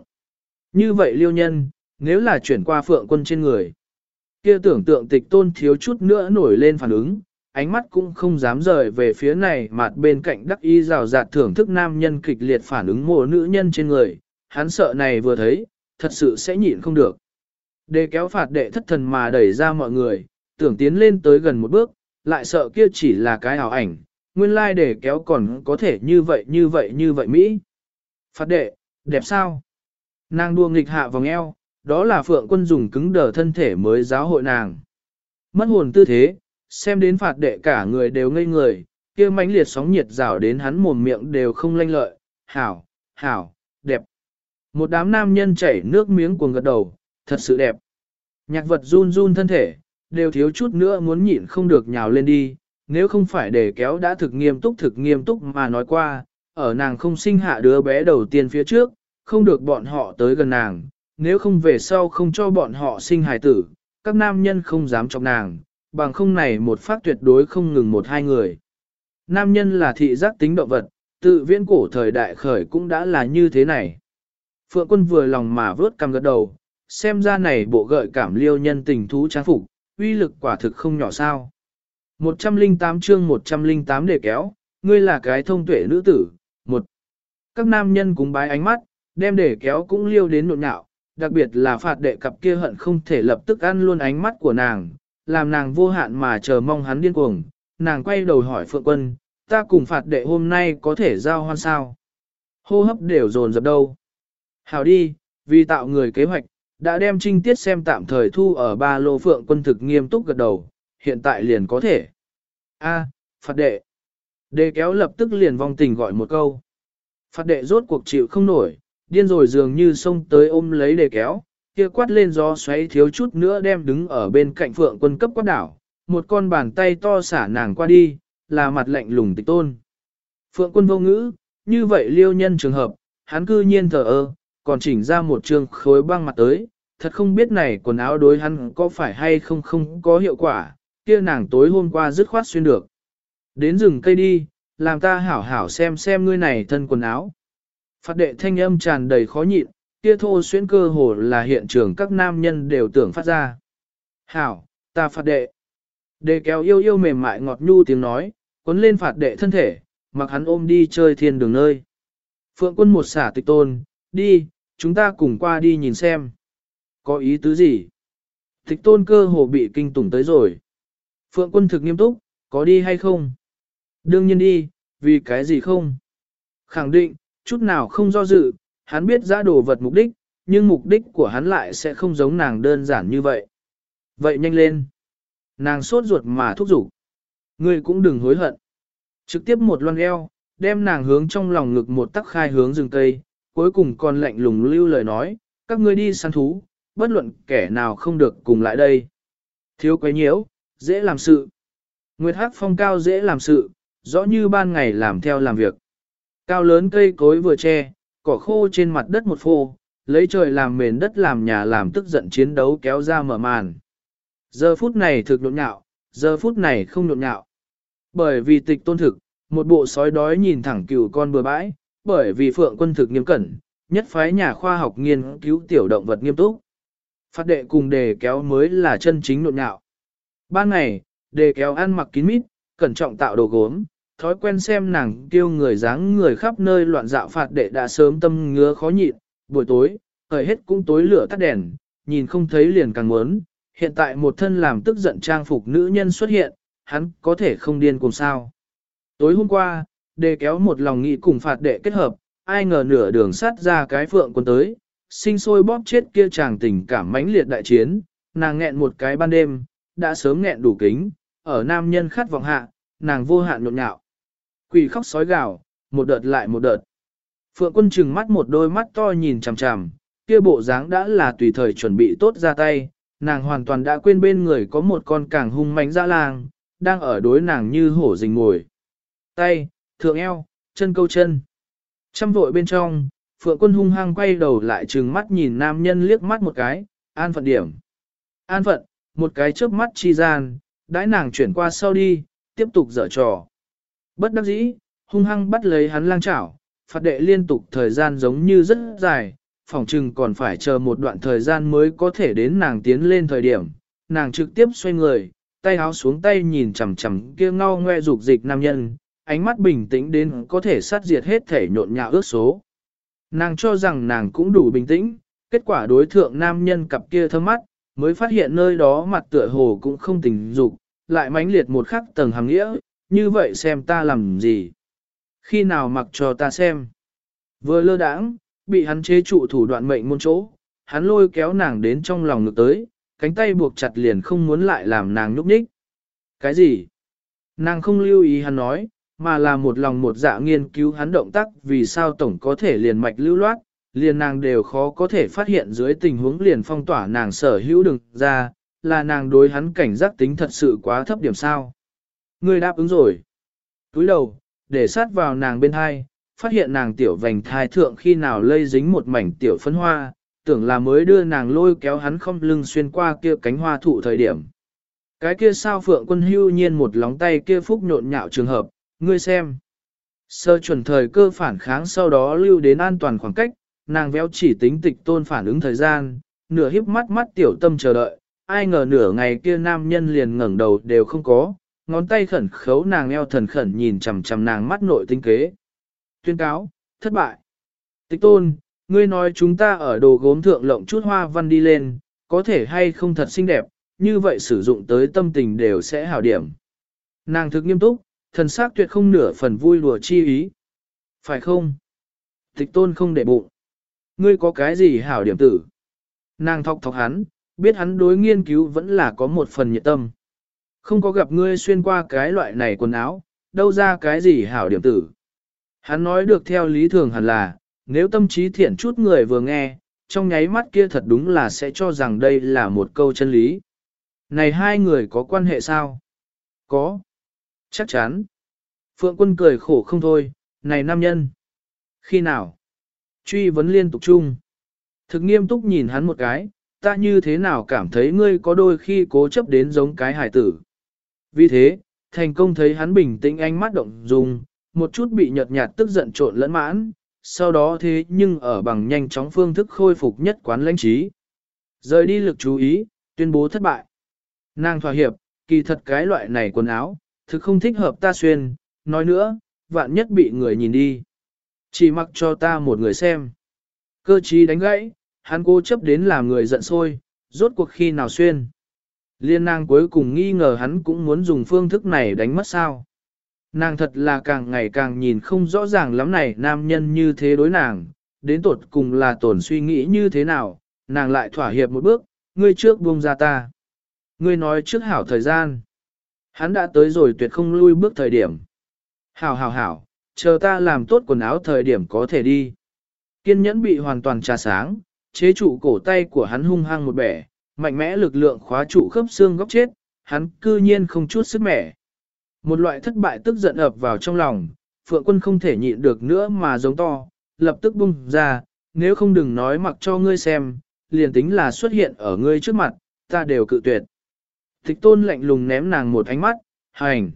Như vậy liêu nhân, nếu là chuyển qua phượng quân trên người, kia tưởng tượng tịch tôn thiếu chút nữa nổi lên phản ứng, ánh mắt cũng không dám rời về phía này mặt bên cạnh đắc y rào rạt thưởng thức nam nhân kịch liệt phản ứng mùa nữ nhân trên người, hắn sợ này vừa thấy, thật sự sẽ nhịn không được. Đề kéo phạt đệ thất thần mà đẩy ra mọi người, tưởng tiến lên tới gần một bước, lại sợ kia chỉ là cái ảo ảnh, nguyên lai like để kéo còn có thể như vậy như vậy như vậy Mỹ. Phạt đệ, đẹp sao? Nàng đua nghịch hạ vòng eo, đó là phượng quân dùng cứng đờ thân thể mới giáo hội nàng. Mất hồn tư thế, xem đến phạt đệ cả người đều ngây người, kia mãnh liệt sóng nhiệt rào đến hắn mồm miệng đều không lanh lợi, hảo, hảo, đẹp. Một đám nam nhân chảy nước miếng cuồng gật đầu, thật sự đẹp. Nhạc vật run run thân thể, đều thiếu chút nữa muốn nhịn không được nhào lên đi, nếu không phải để kéo đã thực nghiêm túc thực nghiêm túc mà nói qua, ở nàng không sinh hạ đứa bé đầu tiên phía trước, không được bọn họ tới gần nàng, nếu không về sau không cho bọn họ sinh hài tử, các nam nhân không dám chọc nàng, bằng không này một phát tuyệt đối không ngừng một hai người. Nam nhân là thị giác tính động vật, tự viễn cổ thời đại khởi cũng đã là như thế này. Phượng quân vừa lòng mà vớt cằm gật đầu, xem ra này bộ gợi cảm liêu nhân tình thú trang phục, uy lực quả thực không nhỏ sao. 108 chương 108 để kéo, ngươi là cái thông tuệ nữ tử, một. Các nam nhân cúng bái ánh mắt, đem để kéo cũng liêu đến nộn nhạo, đặc biệt là phạt đệ cặp kia hận không thể lập tức ăn luôn ánh mắt của nàng, làm nàng vô hạn mà chờ mong hắn điên cuồng. Nàng quay đầu hỏi Phượng Quân, ta cùng phạt đệ hôm nay có thể giao hoan sao? Hô hấp đều dồn dập đâu. Hảo đi, vì tạo người kế hoạch, đã đem trinh tiết xem tạm thời thu ở ba lô Phượng Quân thực nghiêm túc gật đầu, hiện tại liền có thể. A, phạt đệ. Đề kéo lập tức liền vong tình gọi một câu. Phạt đệ rốt cuộc chịu không nổi, điên rồi dường như xông tới ôm lấy đề kéo, kia quát lên gió xoáy thiếu chút nữa đem đứng ở bên cạnh phượng quân cấp quát đảo, một con bàn tay to xả nàng qua đi, là mặt lạnh lùng tịch tôn. Phượng quân vô ngữ, như vậy liêu nhân trường hợp, hắn cư nhiên thờ ơ, còn chỉnh ra một trường khối băng mặt tới, thật không biết này quần áo đối hắn có phải hay không không có hiệu quả, kia nàng tối hôm qua dứt khoát xuyên được. Đến rừng cây đi, làm ta hảo hảo xem xem ngươi này thân quần áo. Phát đệ thanh âm tràn đầy khó nhịn, kia thô xuyên cơ hồ là hiện trường các nam nhân đều tưởng phát ra. Hảo, ta phạt đệ. Đề kéo yêu yêu mềm mại ngọt nhu tiếng nói, cuốn lên phạt đệ thân thể, mặc hắn ôm đi chơi thiên đường nơi. Phượng quân một xả tịch tôn, đi, chúng ta cùng qua đi nhìn xem. Có ý tứ gì? Thích tôn cơ hồ bị kinh tủng tới rồi. Phượng quân thực nghiêm túc, có đi hay không? Đương nhiên đi, vì cái gì không? Khẳng định, chút nào không do dự, hắn biết ra đồ vật mục đích, nhưng mục đích của hắn lại sẽ không giống nàng đơn giản như vậy. Vậy nhanh lên. Nàng sốt ruột mà thúc giục. Ngươi cũng đừng hối hận. Trực tiếp một loan eo, đem nàng hướng trong lòng ngực một tắc khai hướng rừng cây, cuối cùng còn lạnh lùng lưu lời nói, các ngươi đi săn thú, bất luận kẻ nào không được cùng lại đây. Thiếu quấy nhiễu, dễ làm sự. Nguyệt Hắc phong cao dễ làm sự, rõ như ban ngày làm theo làm việc. Cao lớn cây cối vừa che, cỏ khô trên mặt đất một phô, lấy trời làm mền đất làm nhà làm tức giận chiến đấu kéo ra mở màn. Giờ phút này thực nhộn nhạo, giờ phút này không nhộn nhạo. Bởi vì tịch tôn thực, một bộ sói đói nhìn thẳng cừu con bừa bãi, bởi vì phượng quân thực nghiêm cẩn, nhất phái nhà khoa học nghiên cứu tiểu động vật nghiêm túc. Phát đệ cùng đề kéo mới là chân chính nộn nhạo. Ban ngày, đề kéo ăn mặc kín mít, cẩn trọng tạo đồ gốm, thói quen xem nàng tiêu người dáng người khắp nơi loạn dạo phạt đệ đã sớm tâm ngứa khó nhịn, buổi tối, thời hết cũng tối lửa tắt đèn, nhìn không thấy liền càng muốn, hiện tại một thân làm tức giận trang phục nữ nhân xuất hiện, hắn có thể không điên cùng sao. Tối hôm qua, đề kéo một lòng nghị cùng phạt đệ kết hợp, ai ngờ nửa đường sát ra cái phượng quân tới, sinh sôi bóp chết kia chàng tình cảm mãnh liệt đại chiến, nàng nghẹn một cái ban đêm, đã sớm nghẹn đủ kính, ở nam nhân khát vọng hạ, nàng vô hạn nhộn nhạo. Quỷ khóc sói gào, một đợt lại một đợt. Phượng quân trừng mắt một đôi mắt to nhìn chằm chằm, kia bộ dáng đã là tùy thời chuẩn bị tốt ra tay, nàng hoàn toàn đã quên bên người có một con càng hung mánh dã lang, đang ở đối nàng như hổ rình ngồi. Tay, thượng eo, chân câu chân. Trăm vội bên trong, Phượng quân hung hăng quay đầu lại trừng mắt nhìn nam nhân liếc mắt một cái, an phận điểm. An phận, một cái chớp mắt chi gian, đãi nàng chuyển qua sau đi, tiếp tục dở trò. Bất đắc dĩ, hung hăng bắt lấy hắn lang chảo, phạt đệ liên tục thời gian giống như rất dài, phỏng chừng còn phải chờ một đoạn thời gian mới có thể đến nàng tiến lên thời điểm. Nàng trực tiếp xoay người, tay háo xuống tay nhìn chằm chằm kia ngao ngoe dục dịch nam nhân, ánh mắt bình tĩnh đến có thể sát diệt hết thể nhộn nhạo ước số. Nàng cho rằng nàng cũng đủ bình tĩnh, kết quả đối thượng nam nhân cặp kia thơm mắt, mới phát hiện nơi đó mặt tựa hồ cũng không tình dục, lại mãnh liệt một khắc tầng hàng nghĩa, như vậy xem ta làm gì? Khi nào mặc cho ta xem? Vừa lơ đãng, bị hắn chế trụ thủ đoạn mệnh môn chỗ, hắn lôi kéo nàng đến trong lòng ngực tới, cánh tay buộc chặt liền không muốn lại làm nàng nhúc nhích. Cái gì? Nàng không lưu ý hắn nói, mà là một lòng một dạ nghiên cứu hắn động tác vì sao tổng có thể liền mạch lưu loát, liền nàng đều khó có thể phát hiện dưới tình huống liền phong tỏa nàng sở hữu đừng ra, là nàng đối hắn cảnh giác tính thật sự quá thấp điểm sao. người đáp ứng rồi. Túi đầu, để sát vào nàng bên hai phát hiện nàng tiểu vành thai thượng khi nào lây dính một mảnh tiểu phấn hoa, tưởng là mới đưa nàng lôi kéo hắn không lưng xuyên qua kia cánh hoa thụ thời điểm. Cái kia sao phượng quân hưu nhiên một lóng tay kia phúc nhộn nhạo trường hợp, ngươi xem. Sơ chuẩn thời cơ phản kháng sau đó lưu đến an toàn khoảng cách, nàng véo chỉ tính tịch tôn phản ứng thời gian, nửa híp mắt mắt tiểu tâm chờ đợi, ai ngờ nửa ngày kia nam nhân liền ngẩng đầu đều không có, ngón tay khẩn khấu nàng eo thần khẩn nhìn chằm chằm nàng mắt nội tinh kế. Tuyên cáo, thất bại. Tịch tôn, ngươi nói chúng ta ở đồ gốm thượng lộng chút hoa văn đi lên, có thể hay không thật xinh đẹp, như vậy sử dụng tới tâm tình đều sẽ hảo điểm. Nàng thực nghiêm túc, thần sắc tuyệt không nửa phần vui đùa chi ý. Phải không? Tịch tôn không để bụng. Ngươi có cái gì hảo điểm tử? Nàng thọc thọc hắn, biết hắn đối nghiên cứu vẫn là có một phần nhiệt tâm. Không có gặp ngươi xuyên qua cái loại này quần áo, đâu ra cái gì hảo điểm tử. Hắn nói được theo lý thường hẳn là, nếu tâm trí thiện chút người vừa nghe, trong nháy mắt kia thật đúng là sẽ cho rằng đây là một câu chân lý. Này hai người có quan hệ sao? Có. Chắc chắn. Phượng quân cười khổ không thôi, này nam nhân. Khi nào? Truy vấn liên tục chung. Thực nghiêm túc nhìn hắn một cái, ta như thế nào cảm thấy ngươi có đôi khi cố chấp đến giống cái hải tử. Vì thế, thành công thấy hắn bình tĩnh ánh mắt động dung, một chút bị nhợt nhạt tức giận trộn lẫn mãn, sau đó thế nhưng ở bằng nhanh chóng phương thức khôi phục nhất quán lãnh trí. Rời đi lực chú ý, tuyên bố thất bại. Nàng thỏa hiệp, kỳ thật cái loại này quần áo, thực không thích hợp ta xuyên, nói nữa, vạn nhất bị người nhìn đi. Chỉ mặc cho ta một người xem. Cơ trí đánh gãy, hắn cố chấp đến làm người giận sôi, rốt cuộc khi nào xuyên. Liên nàng cuối cùng nghi ngờ hắn cũng muốn dùng phương thức này đánh mất sao. Nàng thật là càng ngày càng nhìn không rõ ràng lắm này nam nhân như thế đối nàng, đến tột cùng là tổn suy nghĩ như thế nào, nàng lại thỏa hiệp một bước, ngươi trước buông ra ta. Ngươi nói trước hảo thời gian. Hắn đã tới rồi tuyệt không lui bước thời điểm. Hảo hảo hảo, chờ ta làm tốt quần áo thời điểm có thể đi. Kiên nhẫn bị hoàn toàn trà sáng, chế trụ cổ tay của hắn hung hăng một bẻ, mạnh mẽ lực lượng khóa trụ khớp xương góc chết, hắn cư nhiên không chút sức mẻ. Một loại thất bại tức giận ập vào trong lòng, phượng quân không thể nhịn được nữa mà giống to, lập tức bung ra, nếu không đừng nói mặc cho ngươi xem, liền tính là xuất hiện ở ngươi trước mặt, ta đều cự tuyệt. Tịch tôn lạnh lùng ném nàng một ánh mắt, hành.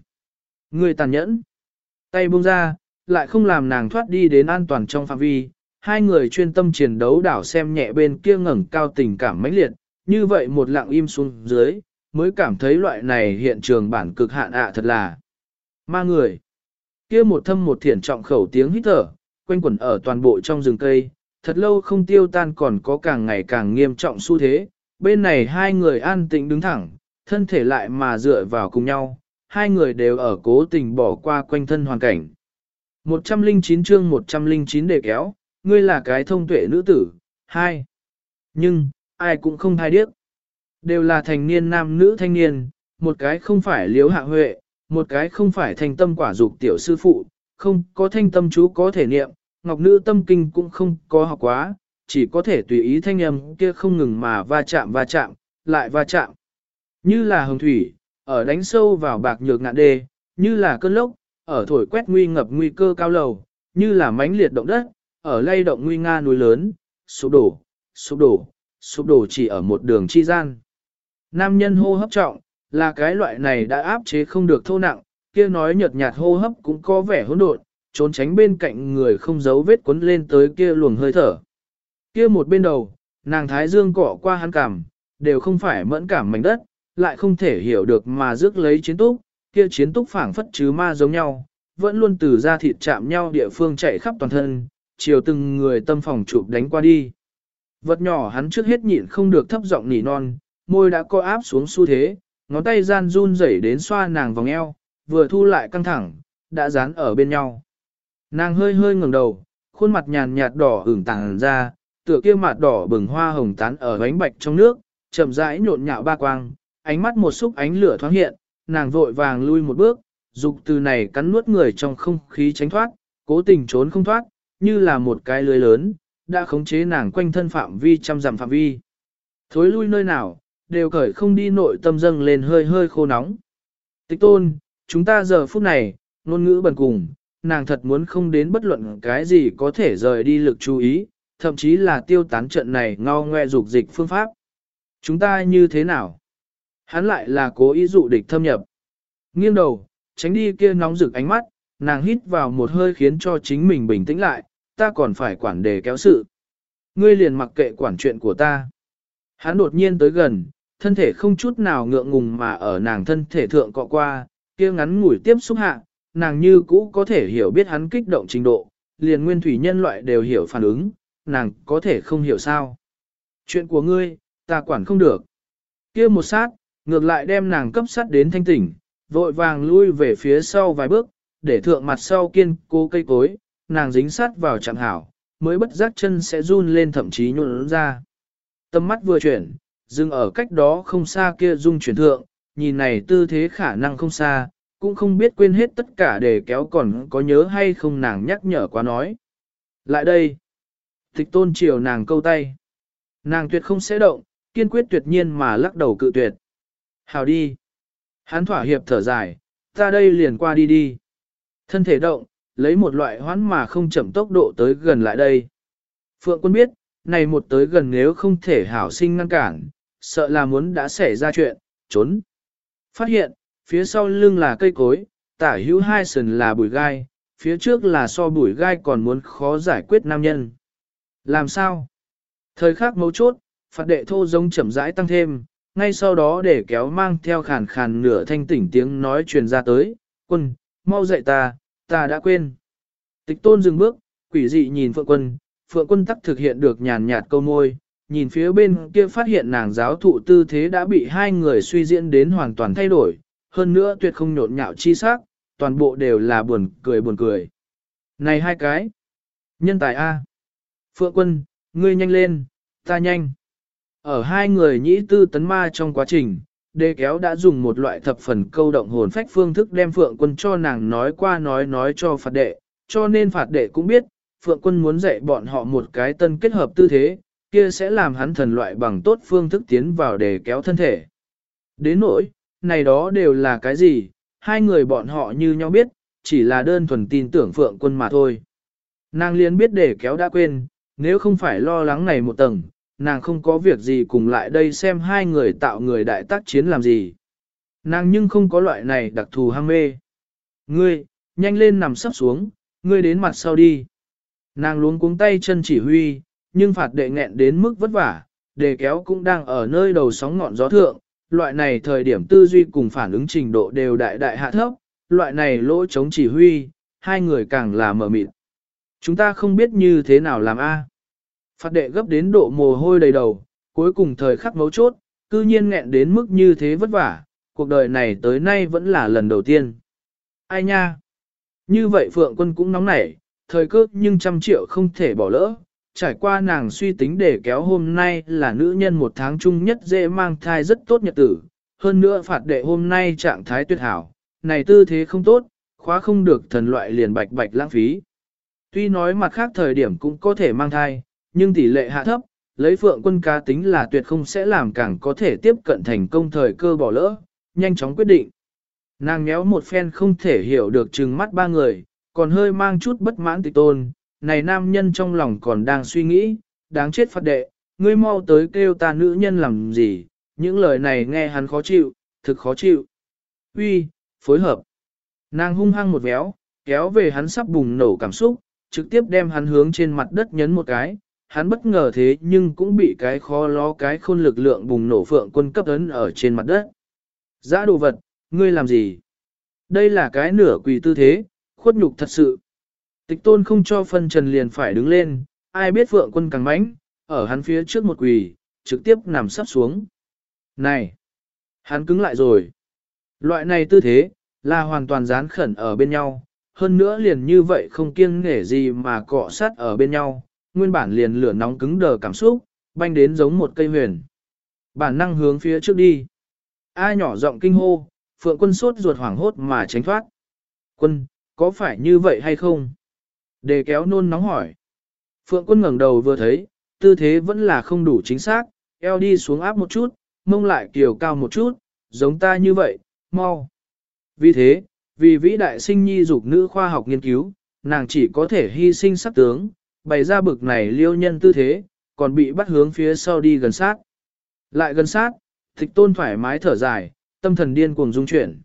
người tàn nhẫn. Tay buông ra, lại không làm nàng thoát đi đến an toàn trong phạm vi. Hai người chuyên tâm chiến đấu đảo xem nhẹ bên kia ngẩng cao tình cảm mãnh liệt, như vậy một lặng im xuống dưới, mới cảm thấy loại này hiện trường bản cực hạn ạ thật là ma người. Kia một thâm một thiển trọng khẩu tiếng hít thở, quanh quẩn ở toàn bộ trong rừng cây, thật lâu không tiêu tan còn có càng ngày càng nghiêm trọng xu thế. Bên này hai người an tĩnh đứng thẳng, thân thể lại mà dựa vào cùng nhau, hai người đều ở cố tình bỏ qua quanh thân hoàn cảnh. 109 chương 109 để kéo, ngươi là cái thông tuệ nữ tử, hai. Nhưng, ai cũng không thay điếc. Đều là thành niên nam nữ thanh niên, một cái không phải liếu hạ huệ, một cái không phải thành tâm quả dục tiểu sư phụ, không có thanh tâm chú có thể niệm, ngọc nữ tâm kinh cũng không có học quá, chỉ có thể tùy ý thanh âm kia không ngừng mà va chạm va chạm, lại va chạm. Như là hồng thủy, ở đánh sâu vào bạc nhược ngạn đê, như là cơn lốc, ở thổi quét nguy ngập nguy cơ cao lầu, như là mãnh liệt động đất, ở lay động nguy nga núi lớn, sụp đổ, sụp đổ, sụp đổ chỉ ở một đường chi gian. Nam nhân hô hấp trọng, là cái loại này đã áp chế không được thô nặng, kia nói nhợt nhạt hô hấp cũng có vẻ hỗn độn, trốn tránh bên cạnh người không giấu vết cuốn lên tới kia luồng hơi thở. Kia một bên đầu, nàng thái dương cọ qua hắn cảm, đều không phải mẫn cảm mảnh đất, lại không thể hiểu được mà rước lấy chiến túc, kia chiến túc phảng phất chứ ma giống nhau, vẫn luôn từ ra thịt chạm nhau địa phương chạy khắp toàn thân, chiều từng người tâm phòng chụp đánh qua đi. Vật nhỏ hắn trước hết nhịn không được thấp giọng nỉ non, môi đã co áp xuống xu thế, ngón tay gian run rẩy đến xoa nàng vòng eo, vừa thu lại căng thẳng, đã dán ở bên nhau. Nàng hơi hơi ngẩng đầu, khuôn mặt nhàn nhạt đỏ ửng tàng ra, tựa kia mặt đỏ bừng hoa hồng tán ở bánh bạch trong nước, chậm rãi nhộn nhạo ba quang, ánh mắt một xúc ánh lửa thoáng hiện, nàng vội vàng lui một bước, dục từ này cắn nuốt người trong không khí tránh thoát, cố tình trốn không thoát, như là một cái lưới lớn, đã khống chế nàng quanh thân phạm vi trăm dặm phạm vi. Thối lui nơi nào, đều cởi không đi nội tâm dâng lên hơi hơi khô nóng. Tịch tôn, chúng ta giờ phút này, ngôn ngữ bần cùng, nàng thật muốn không đến bất luận cái gì có thể rời đi lực chú ý, thậm chí là tiêu tán trận này ngao ngoe dục dịch phương pháp. Chúng ta như thế nào? Hắn lại là cố ý dụ địch thâm nhập. Nghiêng đầu, tránh đi kia nóng rực ánh mắt, nàng hít vào một hơi khiến cho chính mình bình tĩnh lại, ta còn phải quản đề kéo sự. Ngươi liền mặc kệ quản chuyện của ta. Hắn đột nhiên tới gần, thân thể không chút nào ngượng ngùng mà ở nàng thân thể thượng cọ qua, kia ngắn ngủi tiếp xúc hạ, nàng như cũ có thể hiểu biết hắn kích động trình độ, liền nguyên thủy nhân loại đều hiểu phản ứng, nàng có thể không hiểu sao. Chuyện của ngươi, ta quản không được. Kia một sát, ngược lại đem nàng cấp sát đến thanh tỉnh, vội vàng lui về phía sau vài bước, để thượng mặt sau kiên cố cây cối, nàng dính sát vào chẳng hảo, mới bất giác chân sẽ run lên thậm chí nhuộn ra. Tâm mắt vừa chuyển, dừng ở cách đó không xa kia dung chuyển thượng, nhìn này tư thế khả năng không xa, cũng không biết quên hết tất cả để kéo còn có nhớ hay không nàng nhắc nhở quá nói. Lại đây. Tịch tôn chiều nàng câu tay. Nàng tuyệt không sẽ động, kiên quyết tuyệt nhiên mà lắc đầu cự tuyệt. Hào đi. Hắn thỏa hiệp thở dài, ta đây liền qua đi đi. Thân thể động, lấy một loại hoán mà không chậm tốc độ tới gần lại đây. Phượng quân biết, này một tới gần nếu không thể hảo sinh ngăn cản, sợ là muốn đã xảy ra chuyện, trốn. Phát hiện, phía sau lưng là cây cối, tả hữu hai sườn là bụi gai, phía trước là so bụi gai còn muốn khó giải quyết nam nhân. Làm sao? Thời khắc mấu chốt, phạt đệ thô giống chậm rãi tăng thêm, ngay sau đó để kéo mang theo khàn khàn nửa thanh tỉnh tiếng nói truyền ra tới, quân, mau dậy ta, ta đã quên. Tịch tôn dừng bước, quỷ dị nhìn phượng quân, phượng quân tắc thực hiện được nhàn nhạt câu môi, nhìn phía bên kia phát hiện nàng giáo thụ tư thế đã bị hai người suy diễn đến hoàn toàn thay đổi, hơn nữa tuyệt không nhộn nhạo chi sắc, toàn bộ đều là buồn cười buồn cười. Này hai cái! Nhân tài A! Phượng quân, ngươi nhanh lên, ta nhanh! Ở hai người nhĩ tư tấn ma trong quá trình, đề kéo đã dùng một loại thập phần câu động hồn phách phương thức đem phượng quân cho nàng nói qua nói nói cho phạt đệ, cho nên phạt đệ cũng biết, phượng quân muốn dạy bọn họ một cái tân kết hợp tư thế, kia sẽ làm hắn thần loại bằng tốt phương thức tiến vào để kéo thân thể. Đến nỗi, này đó đều là cái gì, hai người bọn họ như nhau biết, chỉ là đơn thuần tin tưởng phượng quân mà thôi. Nàng liên biết để kéo đã quên, nếu không phải lo lắng này một tầng, nàng không có việc gì cùng lại đây xem hai người tạo người đại tác chiến làm gì. Nàng nhưng không có loại này đặc thù ham mê. Ngươi, nhanh lên nằm sắp xuống, ngươi đến mặt sau đi. Nàng luống cuống tay chân chỉ huy, nhưng phạt đệ nghẹn đến mức vất vả, đề kéo cũng đang ở nơi đầu sóng ngọn gió thượng, loại này thời điểm tư duy cùng phản ứng trình độ đều đại đại hạ thấp, loại này lỗ chống chỉ huy, hai người càng là mở mịt. Chúng ta không biết như thế nào làm a. Phạt đệ gấp đến độ mồ hôi đầy đầu, cuối cùng thời khắc mấu chốt, cư nhiên nghẹn đến mức như thế vất vả, cuộc đời này tới nay vẫn là lần đầu tiên. Ai nha? Như vậy Phượng quân cũng nóng nảy, thời cơ nhưng trăm triệu không thể bỏ lỡ. Trải qua nàng suy tính để kéo hôm nay là nữ nhân một tháng chung nhất dễ mang thai rất tốt nhật tử, hơn nữa phạt đệ hôm nay trạng thái tuyệt hảo, này tư thế không tốt, khóa không được thần loại liền bạch bạch lãng phí. Tuy nói mặt khác thời điểm cũng có thể mang thai, nhưng tỷ lệ hạ thấp, lấy phượng quân cá tính là tuyệt không sẽ làm càng có thể tiếp cận thành công thời cơ bỏ lỡ, nhanh chóng quyết định. Nàng nhéo một phen không thể hiểu được chừng mắt ba người, còn hơi mang chút bất mãn tịch tôn, này nam nhân trong lòng còn đang suy nghĩ, đáng chết phạt đệ, ngươi mau tới kêu ta nữ nhân làm gì, những lời này nghe hắn khó chịu, thực khó chịu. Uy, phối hợp. Nàng hung hăng một véo, kéo về hắn sắp bùng nổ cảm xúc, trực tiếp đem hắn hướng trên mặt đất nhấn một cái, hắn bất ngờ thế nhưng cũng bị cái khó ló cái khôn lực lượng bùng nổ phượng quân cấp ấn ở trên mặt đất. Giã đồ vật, ngươi làm gì? Đây là cái nửa quỳ tư thế, khuất nhục thật sự. Tịch tôn không cho phân trần liền phải đứng lên, ai biết phượng quân càng mãnh, ở hắn phía trước một quỳ, trực tiếp nằm sắp xuống. Này! Hắn cứng lại rồi. Loại này tư thế, là hoàn toàn dán khẩn ở bên nhau, hơn nữa liền như vậy không kiêng nghể gì mà cọ sát ở bên nhau, nguyên bản liền lửa nóng cứng đờ cảm xúc, banh đến giống một cây huyền. Bản năng hướng phía trước đi. Ai nhỏ giọng kinh hô, phượng quân sốt ruột hoảng hốt mà tránh thoát. Quân, có phải như vậy hay không? Đề kéo nôn nóng hỏi. Phượng quân ngẩng đầu vừa thấy, tư thế vẫn là không đủ chính xác, eo đi xuống áp một chút, mông lại kiều cao một chút, giống ta như vậy, mau. Vì thế, vì vĩ đại sinh nhi dục nữ khoa học nghiên cứu, nàng chỉ có thể hy sinh sắc tướng, bày ra bực này liêu nhân tư thế, còn bị bắt hướng phía sau đi gần sát. Lại gần sát, tịch tôn thoải mái thở dài, tâm thần điên cuồng dung chuyển.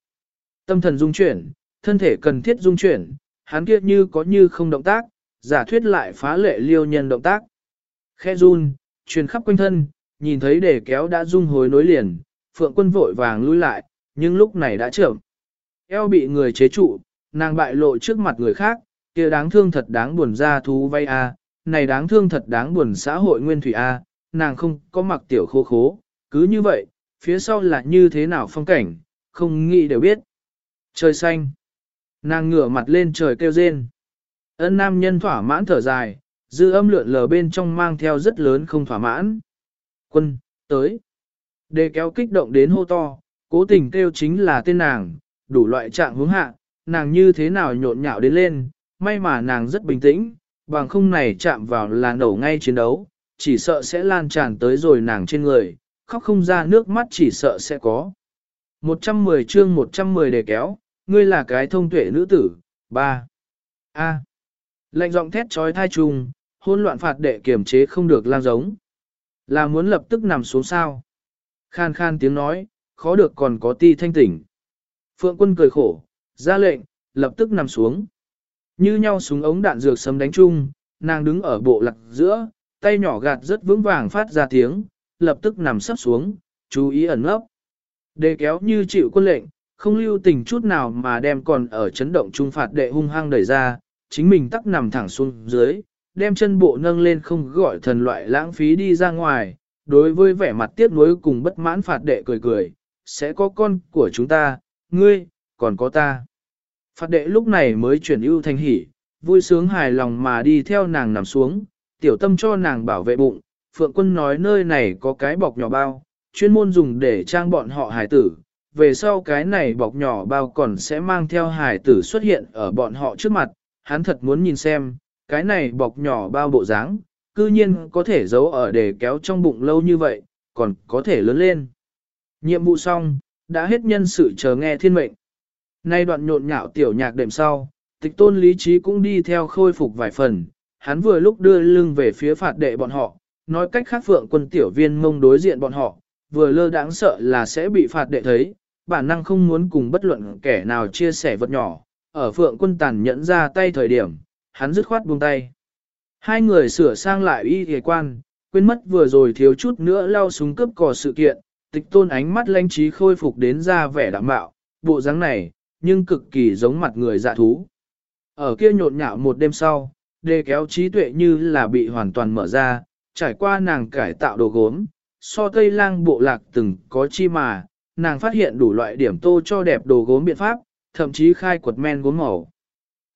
Tâm thần dung chuyển, thân thể cần thiết dung chuyển, hắn kia như có như không động tác, giả thuyết lại phá lệ liêu nhân động tác. Khe run, truyền khắp quanh thân, nhìn thấy để kéo đã dung hối nối liền, phượng quân vội vàng lui lại, nhưng lúc này đã trưởng. Eo bị người chế trụ, nàng bại lộ trước mặt người khác, kia đáng thương thật đáng buồn ra thú vay a, này đáng thương thật đáng buồn xã hội nguyên thủy a, nàng không có mặc tiểu khô khố, cứ như vậy, phía sau là như thế nào phong cảnh, không nghĩ đều biết. Trời xanh. Nàng ngửa mặt lên trời kêu rên. Ân nam nhân thỏa mãn thở dài, dư âm lượn lờ bên trong mang theo rất lớn không thỏa mãn. Quân, tới. Đề kéo kích động đến hô to, cố tình kêu chính là tên nàng, đủ loại trạng hướng hạ, nàng như thế nào nhộn nhạo đến lên, may mà nàng rất bình tĩnh, bằng không này chạm vào là nổ ngay chiến đấu, chỉ sợ sẽ lan tràn tới rồi nàng trên người, khóc không ra nước mắt chỉ sợ sẽ có. 110 chương 110 đề kéo, ngươi là cái thông tuệ nữ tử, 3. A. Lệnh giọng thét trói thai trùng, hôn loạn phạt đệ kiểm chế không được lang giống. Là muốn lập tức nằm xuống sao. Khan khan tiếng nói, khó được còn có ti thanh tỉnh. Phượng quân cười khổ, ra lệnh, lập tức nằm xuống. Như nhau súng ống đạn dược sấm đánh chung, nàng đứng ở bộ lạc giữa, tay nhỏ gạt rất vững vàng phát ra tiếng, lập tức nằm sắp xuống, chú ý ẩn nấp Đề kéo như chịu quân lệnh, không lưu tình chút nào mà đem còn ở chấn động trung phạt đệ hung hăng đẩy ra, chính mình tắc nằm thẳng xuống dưới, đem chân bộ nâng lên không gọi thần loại lãng phí đi ra ngoài, đối với vẻ mặt tiếc nuối cùng bất mãn phạt đệ cười cười, sẽ có con của chúng ta, ngươi, còn có ta. Phạt đệ lúc này mới chuyển ưu thành hỉ, vui sướng hài lòng mà đi theo nàng nằm xuống, tiểu tâm cho nàng bảo vệ bụng, Phượng quân nói nơi này có cái bọc nhỏ bao, chuyên môn dùng để trang bọn họ hài tử, về sau cái này bọc nhỏ bao còn sẽ mang theo hài tử xuất hiện ở bọn họ trước mặt, hắn thật muốn nhìn xem, cái này bọc nhỏ bao bộ dáng, cư nhiên có thể giấu ở để kéo trong bụng lâu như vậy, còn có thể lớn lên. Nhiệm vụ xong, đã hết nhân sự chờ nghe thiên mệnh. Nay đoạn nhộn nhạo tiểu nhạc đệm sau, tịch tôn lý trí cũng đi theo khôi phục vài phần, hắn vừa lúc đưa lưng về phía phạt đệ bọn họ, nói cách khác phượng quân tiểu viên mông đối diện bọn họ, vừa lơ đáng sợ là sẽ bị phạt đệ thấy, bản năng không muốn cùng bất luận kẻ nào chia sẻ vật nhỏ, ở phượng quân tàn nhẫn ra tay thời điểm, hắn dứt khoát buông tay. Hai người sửa sang lại y hề quan, quên mất vừa rồi thiếu chút nữa lao súng cướp cò sự kiện, tịch tôn ánh mắt lanh trí khôi phục đến ra vẻ đạm bạo, bộ dáng này, nhưng cực kỳ giống mặt người dạ thú. Ở kia nhộn nhạo một đêm sau, đề kéo trí tuệ như là bị hoàn toàn mở ra, trải qua nàng cải tạo đồ gốm, so tây lang bộ lạc từng có chi mà, nàng phát hiện đủ loại điểm tô cho đẹp đồ gốm biện pháp, thậm chí khai quật men gốm màu.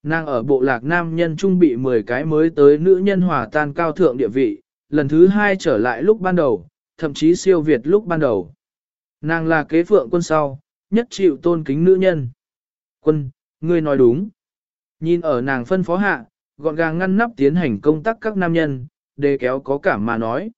Nàng ở bộ lạc nam nhân trung bị 10 cái mới tới nữ nhân hòa tan cao thượng địa vị, lần thứ hai trở lại lúc ban đầu, thậm chí siêu việt lúc ban đầu. Nàng là kế phượng quân sau, nhất chịu tôn kính nữ nhân. Quân, ngươi nói đúng. Nhìn ở nàng phân phó hạ, gọn gàng ngăn nắp tiến hành công tác các nam nhân, đề kéo có cảm mà nói.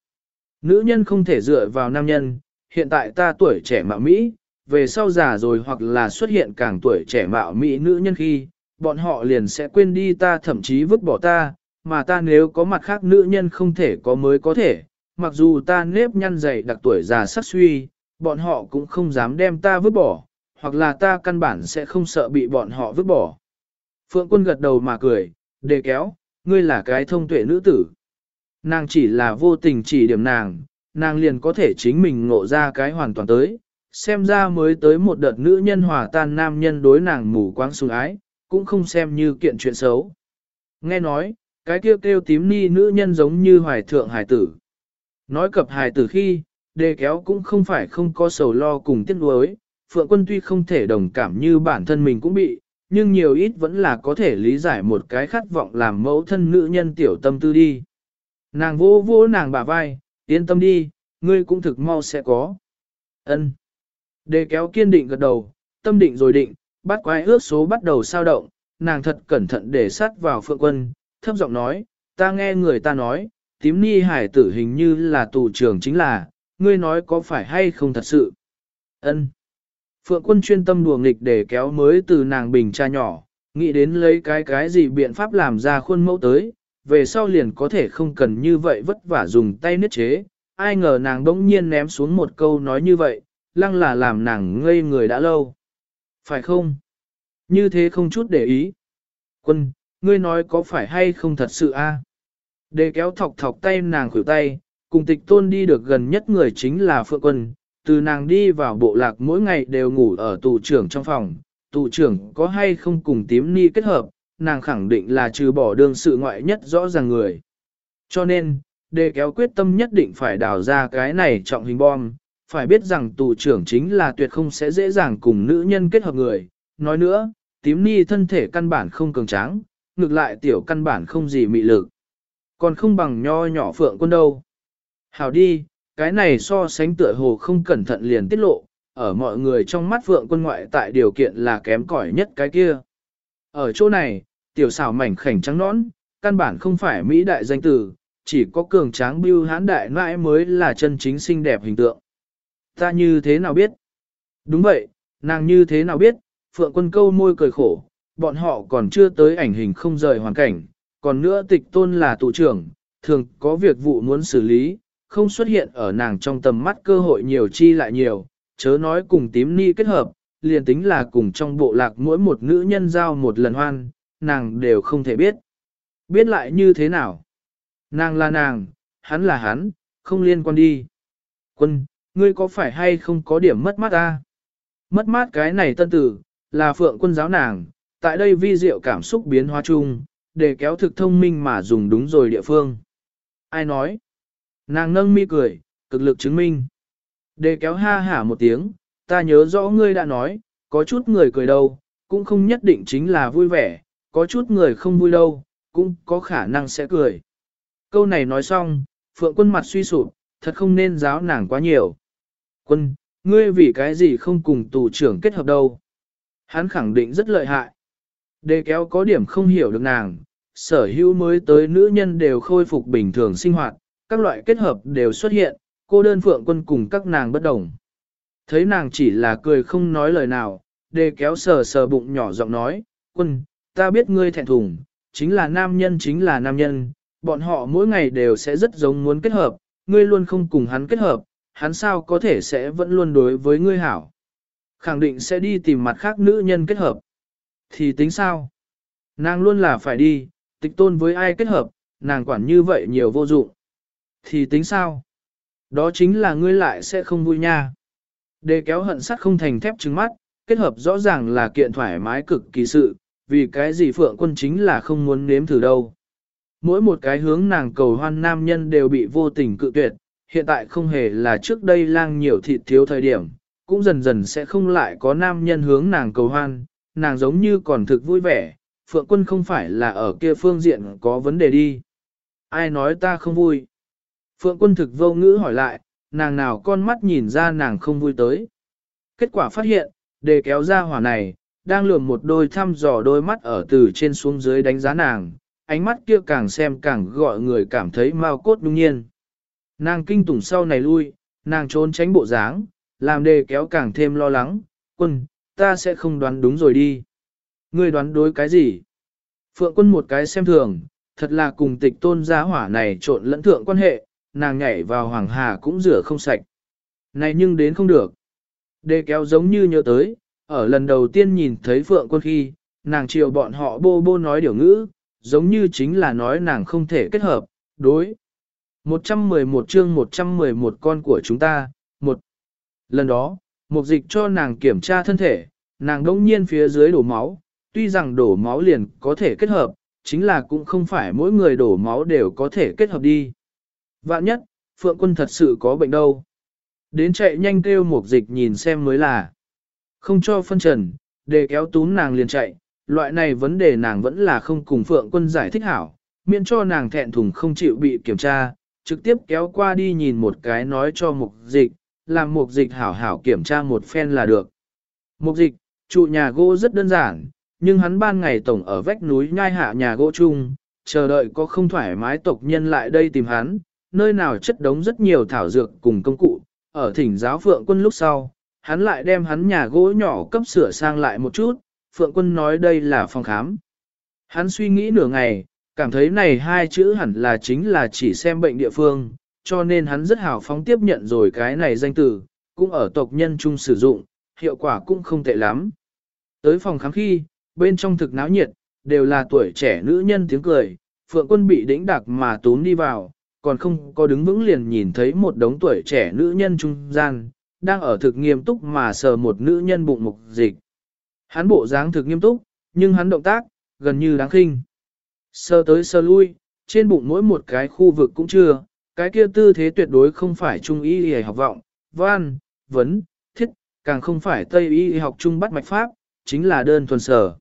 Nữ nhân không thể dựa vào nam nhân, hiện tại ta tuổi trẻ mạo Mỹ, về sau già rồi hoặc là xuất hiện càng tuổi trẻ mạo Mỹ nữ nhân khi, bọn họ liền sẽ quên đi ta thậm chí vứt bỏ ta, mà ta nếu có mặt khác nữ nhân không thể có mới có thể, mặc dù ta nếp nhăn dày đặc tuổi già sắc suy, bọn họ cũng không dám đem ta vứt bỏ, hoặc là ta căn bản sẽ không sợ bị bọn họ vứt bỏ. Phượng quân gật đầu mà cười, đề kéo, ngươi là cái thông tuệ nữ tử. Nàng chỉ là vô tình chỉ điểm nàng, nàng liền có thể chính mình ngộ ra cái hoàn toàn tới, xem ra mới tới một đợt nữ nhân hòa tan nam nhân đối nàng mù quáng sùng ái, cũng không xem như kiện chuyện xấu. Nghe nói, cái kêu kêu tím ni nữ nhân giống như hoài thượng hải tử. Nói cập hải tử khi, đề kéo cũng không phải không có sầu lo cùng tiếc nuối, Phượng quân tuy không thể đồng cảm như bản thân mình cũng bị, nhưng nhiều ít vẫn là có thể lý giải một cái khát vọng làm mẫu thân nữ nhân tiểu tâm tư đi. Nàng vô vô nàng bả vai, yên tâm đi, ngươi cũng thực mau sẽ có. ân Đề kéo kiên định gật đầu, tâm định rồi định, bắt quái ước số bắt đầu sao động, nàng thật cẩn thận để sát vào phượng quân, thấp giọng nói, ta nghe người ta nói, tím ni hải tử hình như là tù trưởng chính là, ngươi nói có phải hay không thật sự. ân Phượng quân chuyên tâm đùa nghịch để kéo mới từ nàng bình cha nhỏ, nghĩ đến lấy cái cái gì biện pháp làm ra khuôn mẫu tới, về sau liền có thể không cần như vậy vất vả dùng tay niết chế. Ai ngờ nàng đống nhiên ném xuống một câu nói như vậy, lăng là làm nàng ngây người đã lâu. Phải không? Như thế không chút để ý. Quân, ngươi nói có phải hay không thật sự a? À? Để kéo thọc thọc tay nàng khuỷu tay, cùng tịch tôn đi được gần nhất người chính là Phượng Quân, từ nàng đi vào bộ lạc mỗi ngày đều ngủ ở tù trưởng trong phòng, tù trưởng có hay không cùng tím ni kết hợp, nàng khẳng định là trừ bỏ đương sự ngoại nhất rõ ràng người. Cho nên, đề kéo quyết tâm nhất định phải đào ra cái này trọng hình bom, phải biết rằng tù trưởng chính là tuyệt không sẽ dễ dàng cùng nữ nhân kết hợp người. Nói nữa, tím ni thân thể căn bản không cường tráng, ngược lại tiểu căn bản không gì mị lực. Còn không bằng nho nhỏ phượng quân đâu. Hảo đi, cái này so sánh tựa hồ không cẩn thận liền tiết lộ, ở mọi người trong mắt vượng quân ngoại tại điều kiện là kém cỏi nhất cái kia. Ở chỗ này, tiểu xảo mảnh khảnh trắng nõn, căn bản không phải Mỹ đại danh tử chỉ có cường tráng bưu hán đại mãi mới là chân chính xinh đẹp hình tượng. Ta như thế nào biết? Đúng vậy, nàng như thế nào biết? Phượng quân câu môi cười khổ, bọn họ còn chưa tới ảnh hình không rời hoàn cảnh, còn nữa tịch tôn là tụ trưởng, thường có việc vụ muốn xử lý, không xuất hiện ở nàng trong tầm mắt cơ hội nhiều chi lại nhiều, chớ nói cùng tím ni kết hợp, liền tính là cùng trong bộ lạc mỗi một nữ nhân giao một lần hoan, nàng đều không thể biết. Biết lại như thế nào? Nàng là nàng, hắn là hắn, không liên quan đi. Quân, ngươi có phải hay không có điểm mất mát ta? Mất mát cái này tân tử, là phượng quân giáo nàng, tại đây vi diệu cảm xúc biến hóa chung, để kéo thực thông minh mà dùng đúng rồi địa phương. Ai nói? Nàng nâng mi cười, cực lực chứng minh. Để kéo ha hả một tiếng, ta nhớ rõ ngươi đã nói, có chút người cười đâu, cũng không nhất định chính là vui vẻ, có chút người không vui đâu, cũng có khả năng sẽ cười. Câu này nói xong, phượng quân mặt suy sụp, thật không nên giáo nàng quá nhiều. Quân, ngươi vì cái gì không cùng tù trưởng kết hợp đâu? Hắn khẳng định rất lợi hại. Đề kéo có điểm không hiểu được nàng, sở hữu mới tới nữ nhân đều khôi phục bình thường sinh hoạt, các loại kết hợp đều xuất hiện, cô đơn phượng quân cùng các nàng bất đồng. Thấy nàng chỉ là cười không nói lời nào, đề kéo sờ sờ bụng nhỏ giọng nói, quân, ta biết ngươi thẹn thùng, chính là nam nhân chính là nam nhân, bọn họ mỗi ngày đều sẽ rất giống muốn kết hợp, ngươi luôn không cùng hắn kết hợp, hắn sao có thể sẽ vẫn luôn đối với ngươi hảo. Khẳng định sẽ đi tìm mặt khác nữ nhân kết hợp. Thì tính sao? Nàng luôn là phải đi, tịch tôn với ai kết hợp, nàng quản như vậy nhiều vô dụng. Thì tính sao? Đó chính là ngươi lại sẽ không vui nha. Đề kéo hận sắt không thành thép trứng mắt, kết hợp rõ ràng là kiện thoải mái cực kỳ sự, vì cái gì phượng quân chính là không muốn nếm thử đâu. Mỗi một cái hướng nàng cầu hoan nam nhân đều bị vô tình cự tuyệt, hiện tại không hề là trước đây lang nhiều thịt thiếu thời điểm, cũng dần dần sẽ không lại có nam nhân hướng nàng cầu hoan, nàng giống như còn thực vui vẻ, phượng quân không phải là ở kia phương diện có vấn đề đi. Ai nói ta không vui? Phượng quân thực vô ngữ hỏi lại, nàng nào con mắt nhìn ra nàng không vui tới. Kết quả phát hiện, đề kéo ra hỏa này, đang lườm một đôi thăm dò đôi mắt ở từ trên xuống dưới đánh giá nàng, ánh mắt kia càng xem càng gọi người cảm thấy mau cốt đương nhiên. Nàng kinh tủng sau này lui, nàng trốn tránh bộ dáng, làm đề kéo càng thêm lo lắng, quân, ta sẽ không đoán đúng rồi đi. Ngươi đoán đối cái gì? Phượng quân một cái xem thường, thật là cùng tịch tôn gia hỏa này trộn lẫn thượng quan hệ, nàng nhảy vào hoàng hà cũng rửa không sạch. Này nhưng đến không được. Đề kéo giống như nhớ tới, ở lần đầu tiên nhìn thấy Phượng quân khi, nàng chiều bọn họ bô bô nói điều ngữ, giống như chính là nói nàng không thể kết hợp, đối. 111 chương 111 con của chúng ta, một. Lần đó, một dịch cho nàng kiểm tra thân thể, nàng đông nhiên phía dưới đổ máu, tuy rằng đổ máu liền có thể kết hợp, chính là cũng không phải mỗi người đổ máu đều có thể kết hợp đi. Vạn nhất, Phượng quân thật sự có bệnh đâu. Đến chạy nhanh kêu một dịch nhìn xem mới là. Không cho phân trần, để kéo tún nàng liền chạy, loại này vấn đề nàng vẫn là không cùng Phượng quân giải thích hảo, miễn cho nàng thẹn thùng không chịu bị kiểm tra, trực tiếp kéo qua đi nhìn một cái nói cho mục dịch, làm mục dịch hảo hảo kiểm tra một phen là được. Mục dịch, trụ nhà gỗ rất đơn giản, nhưng hắn ban ngày tổng ở vách núi nhai hạ nhà gỗ chung, chờ đợi có không thoải mái tộc nhân lại đây tìm hắn, nơi nào chất đống rất nhiều thảo dược cùng công cụ, ở thỉnh giáo phượng quân lúc sau, hắn lại đem hắn nhà gỗ nhỏ cấp sửa sang lại một chút, phượng quân nói đây là phòng khám. Hắn suy nghĩ nửa ngày, cảm thấy này hai chữ hẳn là chính là chỉ xem bệnh địa phương, cho nên hắn rất hào phóng tiếp nhận rồi cái này danh từ, cũng ở tộc nhân chung sử dụng, hiệu quả cũng không tệ lắm. Tới phòng khám khi, bên trong thực náo nhiệt, đều là tuổi trẻ nữ nhân tiếng cười, phượng quân bị đĩnh đặc mà tốn đi vào, còn không có đứng vững liền nhìn thấy một đống tuổi trẻ nữ nhân trung gian, đang ở thực nghiêm túc mà sờ một nữ nhân bụng mục dịch. Hắn bộ dáng thực nghiêm túc, nhưng hắn động tác, gần như đáng khinh. Sơ tới sơ lui, trên bụng mỗi một cái khu vực cũng chưa, cái kia tư thế tuyệt đối không phải trung y y học vọng, văn, vấn, thiết, càng không phải tây y học trung bắt mạch pháp, chính là đơn thuần sở.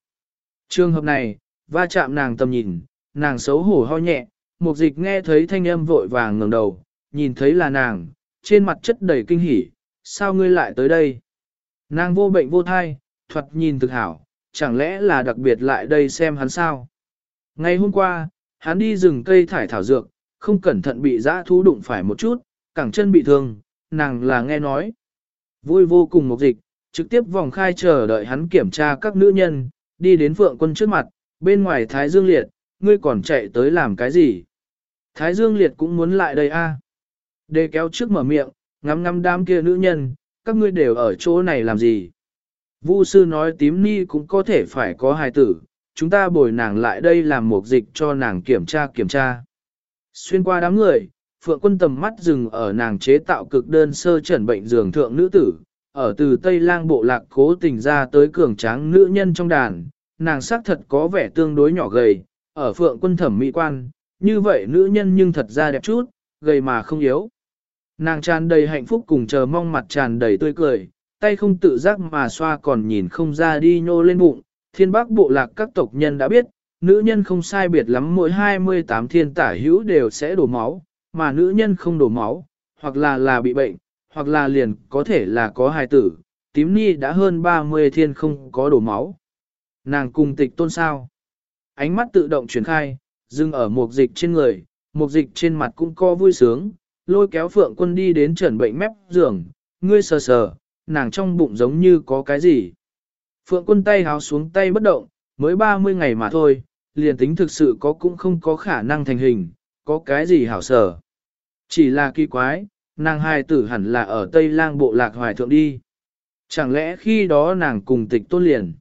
Trường hợp này, va chạm nàng tầm nhìn, nàng xấu hổ ho nhẹ, mục dịch nghe thấy thanh âm vội vàng ngẩng đầu, nhìn thấy là nàng, trên mặt chất đầy kinh hỉ, sao ngươi lại tới đây? Nàng vô bệnh vô thai, thuật nhìn thực hảo, chẳng lẽ là đặc biệt lại đây xem hắn sao? Ngày hôm qua, hắn đi rừng cây thải thảo dược, không cẩn thận bị dã thú đụng phải một chút, cẳng chân bị thương, nàng là nghe nói. Vui vô cùng mục dịch, trực tiếp vòng khai chờ đợi hắn kiểm tra các nữ nhân, đi đến phượng quân trước mặt, bên ngoài Thái Dương Liệt, ngươi còn chạy tới làm cái gì? Thái Dương Liệt cũng muốn lại đây a. À? Đề kéo trước mở miệng, ngắm ngắm đám kia nữ nhân, các ngươi đều ở chỗ này làm gì? Vu sư nói tím ni cũng có thể phải có hài tử, chúng ta bồi nàng lại đây làm một dịch cho nàng kiểm tra kiểm tra. Xuyên qua đám người, Phượng quân tầm mắt dừng ở nàng chế tạo cực đơn sơ trần bệnh giường thượng nữ tử, ở từ Tây Lang bộ lạc cố tình ra tới cường tráng nữ nhân trong đàn, nàng xác thật có vẻ tương đối nhỏ gầy, ở Phượng quân thẩm mỹ quan, như vậy nữ nhân nhưng thật ra đẹp chút, gầy mà không yếu. Nàng tràn đầy hạnh phúc cùng chờ mong mặt tràn đầy tươi cười, tay không tự giác mà xoa còn nhìn không ra đi nhô lên bụng. Thiên bắc bộ lạc các tộc nhân đã biết, nữ nhân không sai biệt lắm mỗi 28 thiên tả hữu đều sẽ đổ máu, mà nữ nhân không đổ máu, hoặc là là bị bệnh, hoặc là liền có thể là có hài tử. Tím ni đã hơn 30 thiên không có đổ máu. Nàng cùng tịch tôn sao. Ánh mắt tự động chuyển khai, dừng ở một dịch trên người, một dịch trên mặt cũng co vui sướng, lôi kéo phượng quân đi đến trần bệnh mép giường, ngươi sờ sờ, nàng trong bụng giống như có cái gì. Phượng quân tay háo xuống tay bất động, mới 30 ngày mà thôi, liền tính thực sự có cũng không có khả năng thành hình, có cái gì hảo sở. Chỉ là kỳ quái, nàng hai tử hẳn là ở Tây Lang bộ lạc hoài thượng đi. Chẳng lẽ khi đó nàng cùng tịch tôn liền.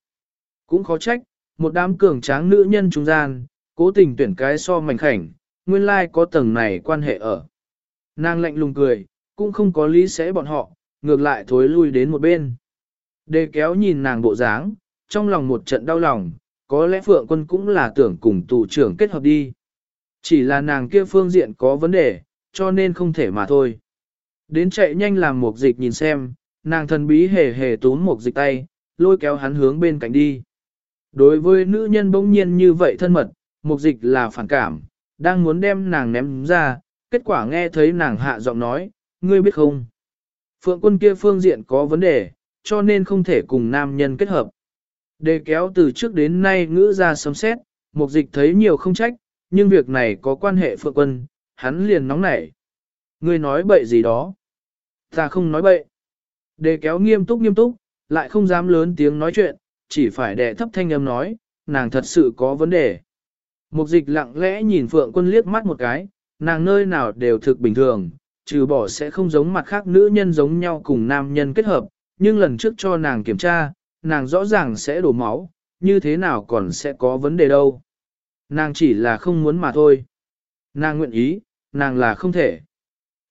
Cũng khó trách, một đám cường tráng nữ nhân trung gian, cố tình tuyển cái so mảnh khảnh, nguyên lai có tầng này quan hệ ở. Nàng lạnh lùng cười, cũng không có lý sẽ bọn họ, ngược lại thối lui đến một bên. Đề kéo nhìn nàng bộ dáng, trong lòng một trận đau lòng, có lẽ Phượng Quân cũng là tưởng cùng tù trưởng kết hợp đi. Chỉ là nàng kia phương diện có vấn đề, cho nên không thể mà thôi. Đến chạy nhanh làm một dịch nhìn xem, nàng thần bí hề hề tốn một dịch tay, lôi kéo hắn hướng bên cạnh đi. Đối với nữ nhân bỗng nhiên như vậy thân mật, mục dịch là phản cảm, đang muốn đem nàng ném ra, kết quả nghe thấy nàng hạ giọng nói, ngươi biết không? Phượng quân kia phương diện có vấn đề, cho nên không thể cùng nam nhân kết hợp. Đề kéo từ trước đến nay ngữ ra sấm xét, mục dịch thấy nhiều không trách, nhưng việc này có quan hệ phượng quân, hắn liền nóng nảy. Ngươi nói bậy gì đó? Ta không nói bậy. Đề kéo nghiêm túc nghiêm túc, lại không dám lớn tiếng nói chuyện, chỉ phải đè thấp thanh âm nói, nàng thật sự có vấn đề. Mục dịch lặng lẽ nhìn phượng quân liếc mắt một cái, nàng nơi nào đều thực bình thường, trừ bỏ sẽ không giống mặt khác nữ nhân giống nhau cùng nam nhân kết hợp, nhưng lần trước cho nàng kiểm tra, nàng rõ ràng sẽ đổ máu, như thế nào còn sẽ có vấn đề đâu. Nàng chỉ là không muốn mà thôi. Nàng nguyện ý, nàng là không thể.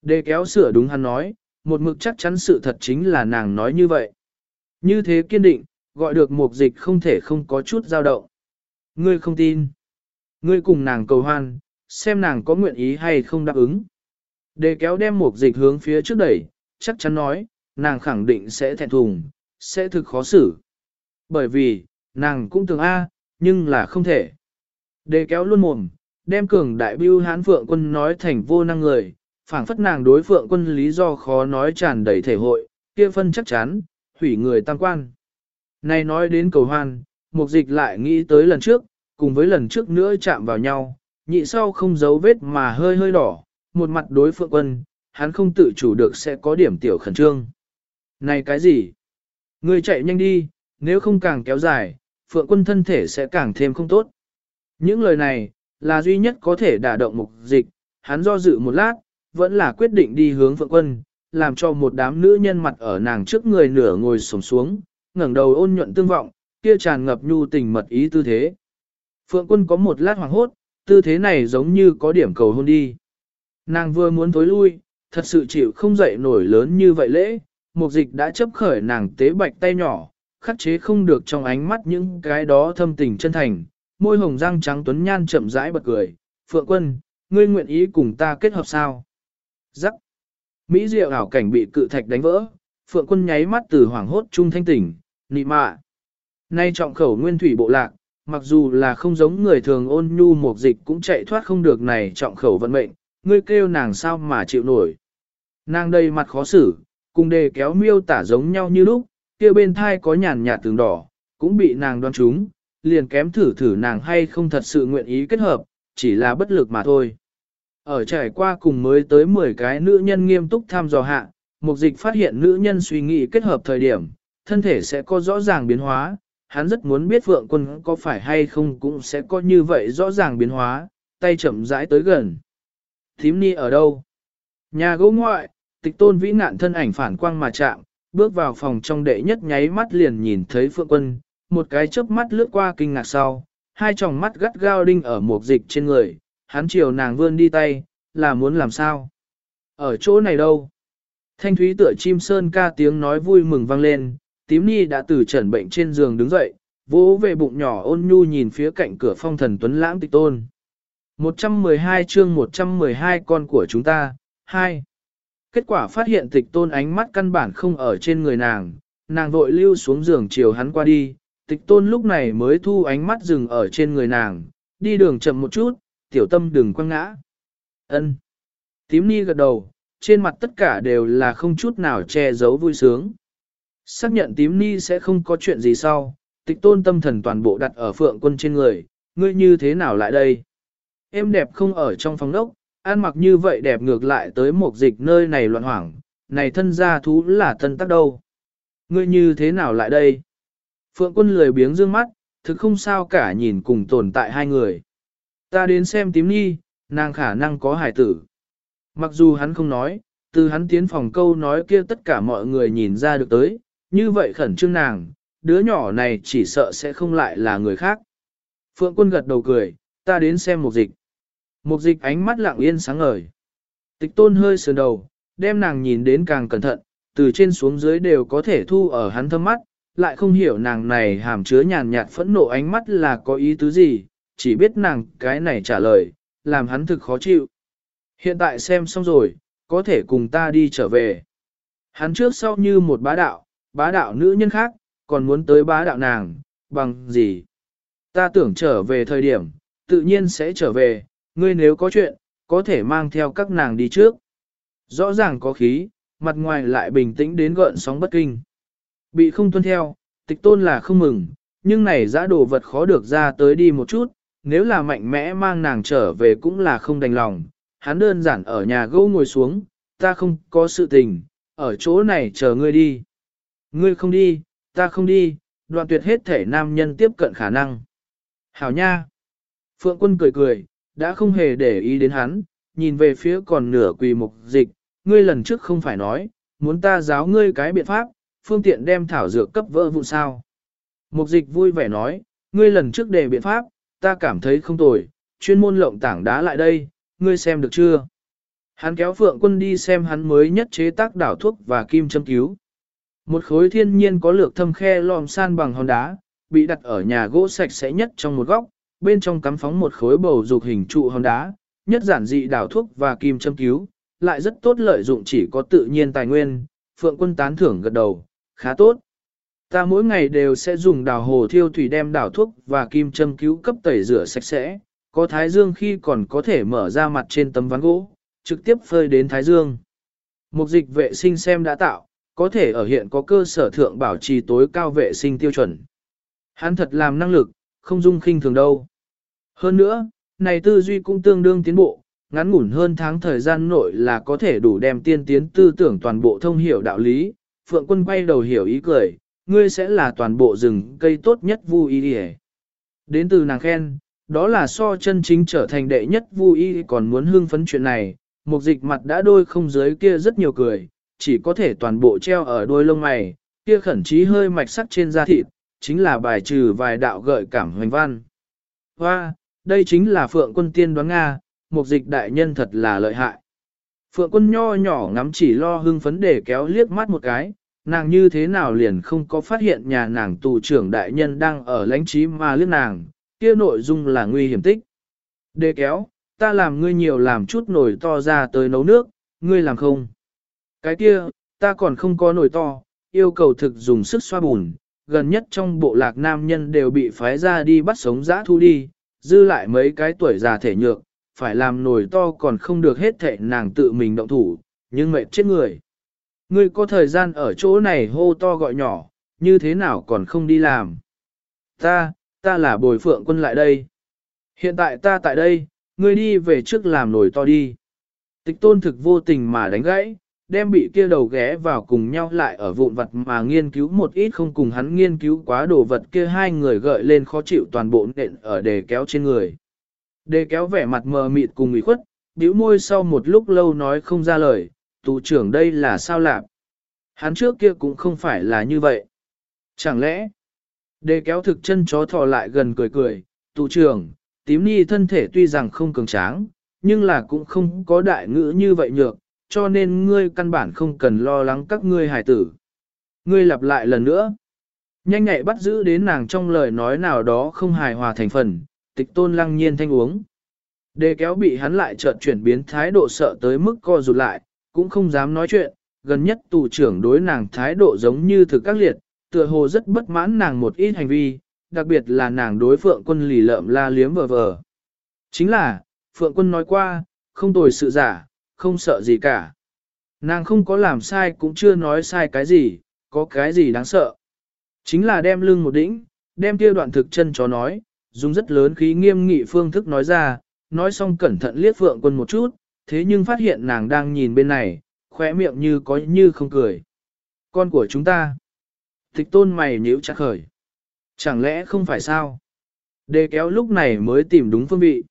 Đề kéo sửa đúng hắn nói, một mực chắc chắn sự thật chính là nàng nói như vậy. Như thế kiên định, gọi được một dịch không thể không có chút dao động. Ngươi không tin. Ngươi cùng nàng cầu hoan, xem nàng có nguyện ý hay không đáp ứng. Đề kéo đem một dịch hướng phía trước đẩy, chắc chắn nói, nàng khẳng định sẽ thẹn thùng, sẽ thực khó xử. Bởi vì, nàng cũng tưởng A, nhưng là không thể. Đề kéo luôn mồm, đem cường đại bưu hán phượng quân nói thành vô năng người, phảng phất nàng đối phượng quân lý do khó nói tràn đầy thể hội, kia phân chắc chắn, hủy người tam quan. Này nói đến cầu hoan, mục dịch lại nghĩ tới lần trước, cùng với lần trước nữa chạm vào nhau, nhị sau không giấu vết mà hơi hơi đỏ, một mặt đối phượng quân, hắn không tự chủ được sẽ có điểm tiểu khẩn trương. Này cái gì? Người chạy nhanh đi, nếu không càng kéo dài, phượng quân thân thể sẽ càng thêm không tốt. Những lời này, là duy nhất có thể đả động mục dịch, hắn do dự một lát, vẫn là quyết định đi hướng phượng quân, làm cho một đám nữ nhân mặt ở nàng trước người nửa ngồi sổng xuống, ngẩng đầu ôn nhuận tương vọng, kia tràn ngập nhu tình mật ý tư thế. Phượng quân có một lát hoàng hốt, tư thế này giống như có điểm cầu hôn đi. Nàng vừa muốn tối lui, thật sự chịu không dậy nổi lớn như vậy lễ, mục dịch đã chấp khởi nàng tế bạch tay nhỏ, khắc chế không được trong ánh mắt những cái đó thâm tình chân thành, môi hồng răng trắng tuấn nhan chậm rãi bật cười, phượng quân, ngươi nguyện ý cùng ta kết hợp sao? Giắc! Mỹ diệu ảo cảnh bị cự thạch đánh vỡ, phượng quân nháy mắt từ hoảng hốt trung thanh tỉnh, nị mạ. Nay trọng khẩu nguyên thủy bộ lạc, mặc dù là không giống người thường ôn nhu một dịch cũng chạy thoát không được này trọng khẩu vận mệnh, ngươi kêu nàng sao mà chịu nổi. Nàng đây mặt khó xử, cùng đề kéo miêu tả giống nhau như lúc, kia bên thai có nhàn nhạt tường đỏ, cũng bị nàng đoán trúng, liền kém thử thử nàng hay không thật sự nguyện ý kết hợp, chỉ là bất lực mà thôi. Ở trải qua cùng mới tới 10 cái nữ nhân nghiêm túc tham dò hạ, mục dịch phát hiện nữ nhân suy nghĩ kết hợp thời điểm, thân thể sẽ có rõ ràng biến hóa, hắn rất muốn biết Phượng Quân có phải hay không cũng sẽ có như vậy rõ ràng biến hóa, tay chậm rãi tới gần. Thím ni ở đâu? Nhà gỗ ngoại, tịch tôn vĩ nạn thân ảnh phản quang mà chạm, bước vào phòng trong đệ nhất nháy mắt liền nhìn thấy Phượng Quân, một cái chớp mắt lướt qua kinh ngạc sau, hai tròng mắt gắt gao đinh ở một dịch trên người, hắn chiều nàng vươn đi tay, là muốn làm sao? Ở chỗ này đâu? Thanh thúy tựa chim sơn ca tiếng nói vui mừng vang lên, tím ni đã từ trần bệnh trên giường đứng dậy, vỗ về bụng nhỏ ôn nhu nhìn phía cạnh cửa phong thần tuấn lãng tịch tôn. 112 chương 112 con của chúng ta, 2. Kết quả phát hiện tịch tôn ánh mắt căn bản không ở trên người nàng, nàng vội lưu xuống giường chiều hắn qua đi, tịch tôn lúc này mới thu ánh mắt dừng ở trên người nàng, đi đường chậm một chút, tiểu tâm đừng quăng ngã. ân Tím ni gật đầu, trên mặt tất cả đều là không chút nào che giấu vui sướng. Xác nhận tím ni sẽ không có chuyện gì sau, tịch tôn tâm thần toàn bộ đặt ở phượng quân trên người, ngươi như thế nào lại đây? Em đẹp không ở trong phòng đốc, ăn mặc như vậy đẹp ngược lại tới một dịch nơi này loạn hoảng, này thân gia thú là thân tắc đâu. Ngươi như thế nào lại đây? Phượng quân lười biếng dương mắt, thực không sao cả nhìn cùng tồn tại hai người. Ta đến xem tím nhi, nàng khả năng có hải tử. Mặc dù hắn không nói, từ hắn tiến phòng câu nói kia tất cả mọi người nhìn ra được tới, như vậy khẩn trương nàng, đứa nhỏ này chỉ sợ sẽ không lại là người khác. Phượng quân gật đầu cười, ta đến xem một dịch. Một dịch ánh mắt lặng yên sáng ngời. Tịch tôn hơi sườn đầu, đem nàng nhìn đến càng cẩn thận, từ trên xuống dưới đều có thể thu ở hắn thâm mắt, lại không hiểu nàng này hàm chứa nhàn nhạt phẫn nộ ánh mắt là có ý tứ gì, chỉ biết nàng cái này trả lời, làm hắn thực khó chịu. Hiện tại xem xong rồi, có thể cùng ta đi trở về. Hắn trước sau như một bá đạo, bá đạo nữ nhân khác, còn muốn tới bá đạo nàng, bằng gì? Ta tưởng trở về thời điểm, tự nhiên sẽ trở về, ngươi nếu có chuyện, có thể mang theo các nàng đi trước. Rõ ràng có khí, mặt ngoài lại bình tĩnh đến gợn sóng bất kinh. Bị không tuân theo, tịch tôn là không mừng, nhưng này giã đồ vật khó được ra tới đi một chút, nếu là mạnh mẽ mang nàng trở về cũng là không đành lòng. Hắn đơn giản ở nhà gỗ ngồi xuống, ta không có sự tình, ở chỗ này chờ ngươi đi. Ngươi không đi, ta không đi, đoạn tuyệt hết thể nam nhân tiếp cận khả năng. Hảo nha! Phượng quân cười cười, đã không hề để ý đến hắn, nhìn về phía còn nửa quỳ mục dịch, ngươi lần trước không phải nói, muốn ta giáo ngươi cái biện pháp, phương tiện đem thảo dược cấp vỡ vụ sao. Mục dịch vui vẻ nói, ngươi lần trước đề biện pháp, ta cảm thấy không tồi, chuyên môn lộng tảng đá lại đây, ngươi xem được chưa? Hắn kéo phượng quân đi xem hắn mới nhất chế tác đảo thuốc và kim châm cứu. Một khối thiên nhiên có lược thâm khe lòm san bằng hòn đá, bị đặt ở nhà gỗ sạch sẽ nhất trong một góc, bên trong cắm phóng một khối bầu dục hình trụ hòn đá, nhất giản dị đảo thuốc và kim châm cứu, lại rất tốt lợi dụng chỉ có tự nhiên tài nguyên, phượng quân tán thưởng gật đầu, khá tốt. Ta mỗi ngày đều sẽ dùng đào hồ thiêu thủy đem đảo thuốc và kim châm cứu cấp tẩy rửa sạch sẽ, có thái dương khi còn có thể mở ra mặt trên tấm ván gỗ, trực tiếp phơi đến thái dương. Mục dịch vệ sinh xem đã tạo, có thể ở hiện có cơ sở thượng bảo trì tối cao vệ sinh tiêu chuẩn. Hắn thật làm năng lực, không dung khinh thường đâu. Hơn nữa, này tư duy cũng tương đương tiến bộ, ngắn ngủn hơn tháng thời gian nội là có thể đủ đem tiên tiến tư tưởng toàn bộ thông hiểu đạo lý. Phượng quân quay đầu hiểu ý cười, ngươi sẽ là toàn bộ rừng cây tốt nhất vui y đi Đến từ nàng khen, đó là so chân chính trở thành đệ nhất vui còn muốn hương phấn chuyện này, một dịch mặt đã đôi không giới kia rất nhiều cười, chỉ có thể toàn bộ treo ở đôi lông mày, kia khẩn trí hơi mạch sắc trên da thịt, chính là bài trừ vài đạo gợi cảm hoành văn. Hoa, đây chính là Phượng quân tiên đoán Nga, một dịch đại nhân thật là lợi hại. Phượng quân nho nhỏ ngắm chỉ lo hưng phấn để kéo liếc mắt một cái, nàng như thế nào liền không có phát hiện nhà nàng tù trưởng đại nhân đang ở lãnh trí mà liếc nàng, kia nội dung là nguy hiểm tích. Đề kéo, ta làm ngươi nhiều làm chút nổi to ra tới nấu nước, ngươi làm không? Cái kia, ta còn không có nổi to, yêu cầu thực dùng sức xoa bùn, gần nhất trong bộ lạc nam nhân đều bị phái ra đi bắt sống giã thu đi, dư lại mấy cái tuổi già thể nhược, phải làm nổi to còn không được hết thệ nàng tự mình động thủ, nhưng mệt chết người. Ngươi có thời gian ở chỗ này hô to gọi nhỏ, như thế nào còn không đi làm. Ta, ta là bồi phượng quân lại đây. Hiện tại ta tại đây, ngươi đi về trước làm nổi to đi. Tịch tôn thực vô tình mà đánh gãy, đem bị kia đầu ghé vào cùng nhau lại ở vụn vật mà nghiên cứu một ít không cùng hắn nghiên cứu quá đồ vật kia hai người gợi lên khó chịu toàn bộ nện ở đề kéo trên người. Đề kéo vẻ mặt mờ mịt cùng ủy khuất, bĩu môi sau một lúc lâu nói không ra lời, tù trưởng đây là sao lạc. Hắn trước kia cũng không phải là như vậy. Chẳng lẽ, đề kéo thực chân chó thò lại gần cười cười, tù trưởng, tím ni thân thể tuy rằng không cường tráng, nhưng là cũng không có đại ngữ như vậy nhược, cho nên ngươi căn bản không cần lo lắng các ngươi hài tử. Ngươi lặp lại lần nữa. Nhanh nhạy bắt giữ đến nàng trong lời nói nào đó không hài hòa thành phần, tịch tôn lăng nhiên thanh uống. Đề kéo bị hắn lại chợt chuyển biến thái độ sợ tới mức co rụt lại, cũng không dám nói chuyện, gần nhất tù trưởng đối nàng thái độ giống như thực các liệt, tựa hồ rất bất mãn nàng một ít hành vi, đặc biệt là nàng đối phượng quân lì lợm la liếm vờ vờ. Chính là, phượng quân nói qua, không tồi sự giả, không sợ gì cả. Nàng không có làm sai cũng chưa nói sai cái gì, có cái gì đáng sợ. Chính là đem lưng một đĩnh, đem kia đoạn thực chân chó nói, dùng rất lớn khí nghiêm nghị phương thức nói ra, nói xong cẩn thận liếc phượng quân một chút, thế nhưng phát hiện nàng đang nhìn bên này, khóe miệng như có như không cười. Con của chúng ta. Tịch tôn mày nhíu chắc khởi. Chẳng lẽ không phải sao? Đề kéo lúc này mới tìm đúng phương vị.